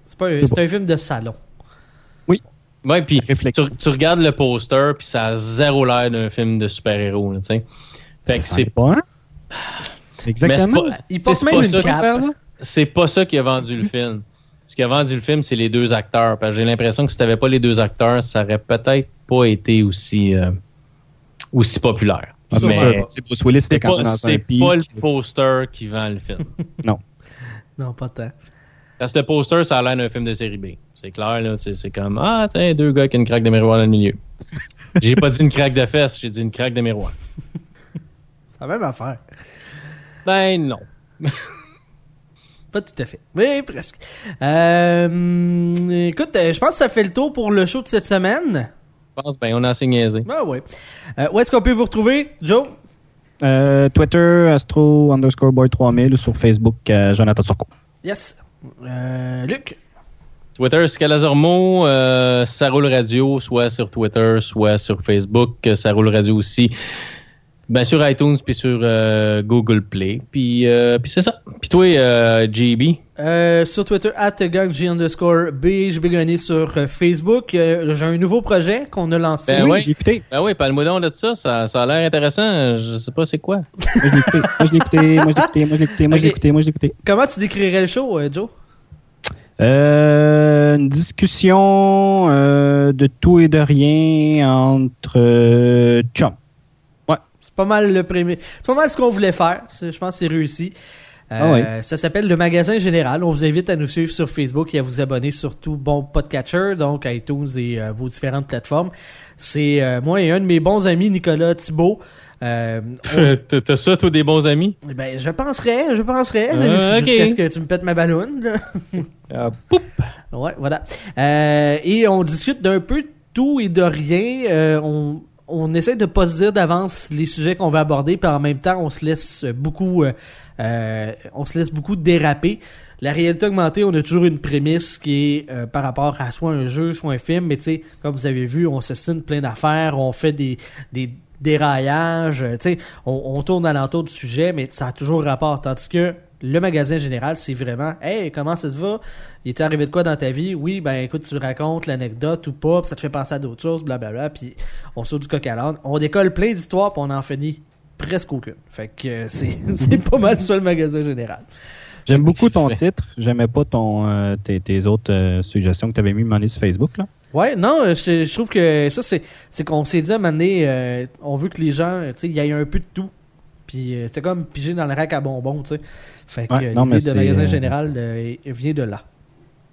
C'est pas un, C'est c'est un film de salon. Ouais, puis tu, tu regardes le poster, puis ça a zéro l'air d'un film de super-héros, là, tu sais. Fait que c'est est pas un? Exactement. Mais c'est pas- Il porte même une ça que- cape. c'est pas ça qui a vendu le film. Ce qui a vendu le film, c'est les deux acteurs. Parce que j'ai l'impression que si t'avais pas les deux acteurs, ça aurait peut-être pas été aussi, euh, aussi populaire. Ah, c'est Mais. Tu Bruce Willis, c'est pas, c'est le poster qui vend le film. Non, pas tant. Parce que le poster, ça a l'air d'un film de série B. C'est clair, là. C'est c'est comme, ah, tiens, deux gars qui ont une craque de miroir dans le milieu. j'ai pas dit une craque de fesses, j'ai dit une craque de miroir. C'est la même affaire. Ben non. Pas tout à fait. Mais presque. Euh, écoute, euh, je pense que ça fait le tour pour le show de cette semaine. Je pense, ben, on a assez niaisé. Ah ouais. Euh, où est-ce qu'on peut vous retrouver, Joe? Euh, Twitter, Astro underscore boy 3000 ou sur Facebook, euh, Jonathan Turcot. Yes. Euh, Luc? Twitter, Scalazormo, euh, ça roule radio, soit sur Twitter, soit sur Facebook. Ça roule radio aussi. Ben, sur iTunes, puis sur euh, Google Play. Puis, euh, puis c'est ça. Puis toi, euh, JB, Euh, sur Twitter, at gangj underscore B. Je vais gagner sur Facebook. J'ai un nouveau projet qu'on a lancé. Ben oui, j'ai écouté. ben oui, parle-moi donc de ça. Ça, ça a l'air intéressant. Je sais pas c'est quoi. Moi, je l'ai écouté. Moi, je l'ai écouté. Moi, je l'ai écouté. Moi, je l'ai écouté. Moi, je écouté. Moi, je l'ai écouté. Comment tu décrirais le show, euh, Joe? Euh, une discussion euh, de tout et de rien entre euh, chums. C'est pas mal le premier. C'est pas mal ce qu'on voulait faire. C'est- Je pense que c'est réussi. Euh, Ah Ça s'appelle le magasin général. On vous invite à nous suivre sur Facebook et à vous abonner sur tout bon podcatcher, donc iTunes et euh, vos différentes plateformes. C'est euh, moi et un de mes bons amis, Nicolas Thibault. Euh, on- T'as ça, toi, des bons amis? ben, je penserais, je penserais, Ah, jusqu'à ce que tu me pètes ma ballonne. là. Ah, Ouais, voilà. Euh, et on discute d'un peu tout et de rien. Euh, on, on essaie de pas se dire d'avance les sujets qu'on va aborder, puis en même temps, on se laisse beaucoup, euh, euh, on se laisse beaucoup déraper. La réalité augmentée, on a toujours une prémisse qui est euh, par rapport à soit un jeu, soit un film, mais tu sais, comme vous avez vu, on s'estime plein d'affaires, on fait des, des déraillages, tu sais, on, on tourne alentour du sujet, mais ça a toujours rapport. Tandis que le magasin général, c'est vraiment, hey, comment ça se va? Il était arrivé de quoi dans ta vie? Oui, ben écoute, tu le racontes, l'anecdote ou pas, puis ça te fait penser à d'autres choses, blablabla, puis on saute du coq à l'âne. On décolle plein d'histoires, puis on en finit presque aucune. Fait que euh, c'est c'est pas mal ça le magasin général. J'aime beaucoup ton titre. J'aimais pas ton, euh, tes, tes autres euh, suggestions que tu avais mis m'en sur Facebook. Là. Ouais, non, je, je trouve que ça, c'est, c'est qu'on s'est dit à un moment donné, euh, on veut que les gens, tu sais, il y ait un peu de tout. Puis euh, c'était comme piger dans le rack à bonbons, tu sais. Fait que Ouais, euh, l'idée de magasin euh, général euh, vient de là.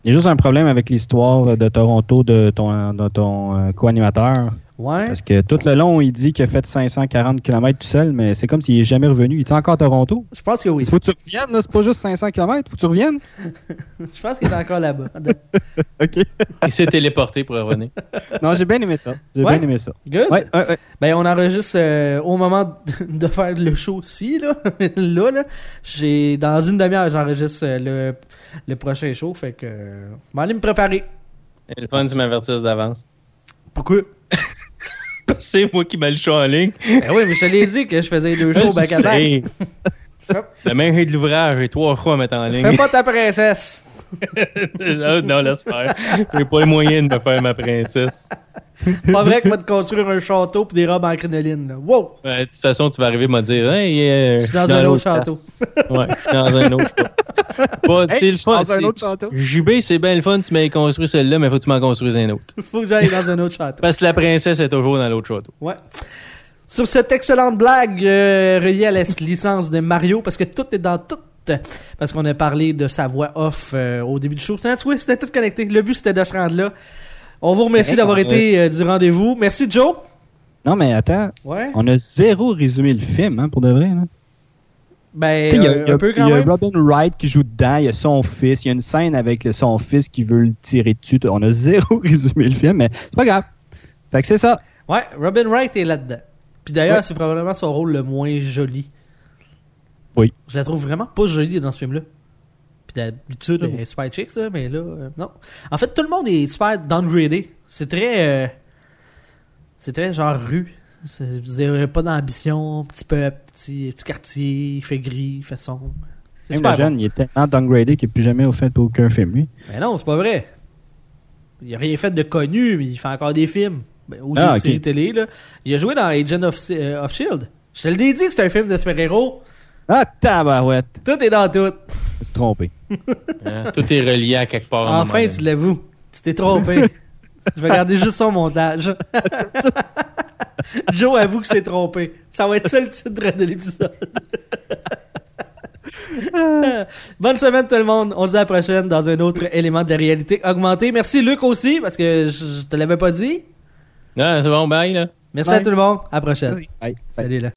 Il y a juste un problème avec l'histoire de Toronto de ton, de ton co-animateur. Ouais. Parce que tout le long, il dit qu'il a fait 540 km tout seul, mais c'est comme s'il est jamais revenu. Il est encore à Toronto. Je pense que oui. Il faut que tu reviennes, là. C'est pas juste 500 km. Faut que tu reviennes. Je pense qu'il est encore là-bas. OK. Il s'est téléporté pour revenir. Non, j'ai bien aimé ça. J'ai Ouais? bien aimé ça. Good. Ouais, ouais, ouais. Ben, on enregistre euh, au moment de faire le show aussi, là. là, là. J'ai, dans une demi-heure, j'enregistre euh, le, le prochain show. Fait que, euh, je vais aller me préparer. C'est le fun, tu m'avertisses d'avance. Pourquoi? C'est moi qui mets le show en ligne. Ben oui, mais je te l'ai dit que je faisais deux shows back à back. Demain, j'ai de l'ouvrage, j'ai trois fois à mettre en ligne. Fais pas ta princesse. Ah, non, laisse faire. J'ai pas les moyens de me faire ma princesse. Pas vrai que va te construire un château pis des robes en crinoline, là. Wow! Ouais, de toute façon, tu vas arriver à me dire Hey, euh, Je suis dans un autre château. Ouais, je suis dans un autre château. Pas, c'est le fun. Dans un c'est- autre château. JB, c'est bien le fun, tu m'as construit celle-là, mais faut que tu m'en construises un autre. Faut que j'aille dans un autre château. Parce que la princesse est toujours dans l'autre château. Ouais. Sur cette excellente blague euh, reliée à la licence de Mario, parce que tout est dans tout. Parce qu'on a parlé de sa voix off euh, au début du show. C'est- Oui, c'était tout connecté. Le but, c'était de se rendre là. On vous remercie d'avoir été euh, du rendez-vous. Merci, Joe. Non, mais attends. Ouais. On a zéro résumé le film, hein, pour de vrai. Là. Ben, Il y a, il y a- un peu il quand y a même. Robin Wright qui joue dedans, il y a son fils, il y a une scène avec le- son fils qui veut le tirer dessus. On a zéro résumé le film, mais c'est pas grave. Fait que c'est ça. Ouais, Robin Wright est là-dedans. Puis d'ailleurs, Ouais. c'est probablement son rôle le moins joli. Oui. Je la trouve vraiment pas jolie dans ce film-là. Puis d'habitude, J'avoue. elle est super chic, ça, mais là, euh, non. En fait, tout le monde est super downgradé. C'est très. euh, c'est très genre rue. C'est pas d'ambition, petit peuple, petit, petit quartier, il fait gris, il fait sombre. C'est Même super le jeune, il est tellement downgradé qu'il n'est plus jamais au fait aucun film, lui. Mais non, c'est pas vrai. Il a rien fait de connu, mais il fait encore des films. Ou Ah, des séries télé, là. Il a joué dans Agent of, euh, of Shield. Je te l'ai dit que c'était un film de super-héros. Ah, tabarouette! Tout est dans tout. Je me suis trompé. Hein, Tout est relié à quelque part. à Enfin, tu l'avoues. Tu t'es trompé. Je vais garder juste son montage. Joe avoue que c'est trompé. Ça va être ça le titre de l'épisode. Bonne semaine tout le monde. On se dit à la prochaine dans un autre élément de la réalité augmentée. Merci Luc aussi parce que je je te l'avais pas dit. Non, c'est bon, bye, là. Merci Bye. à tout le monde. À la prochaine. Bye. Bye. Salut là.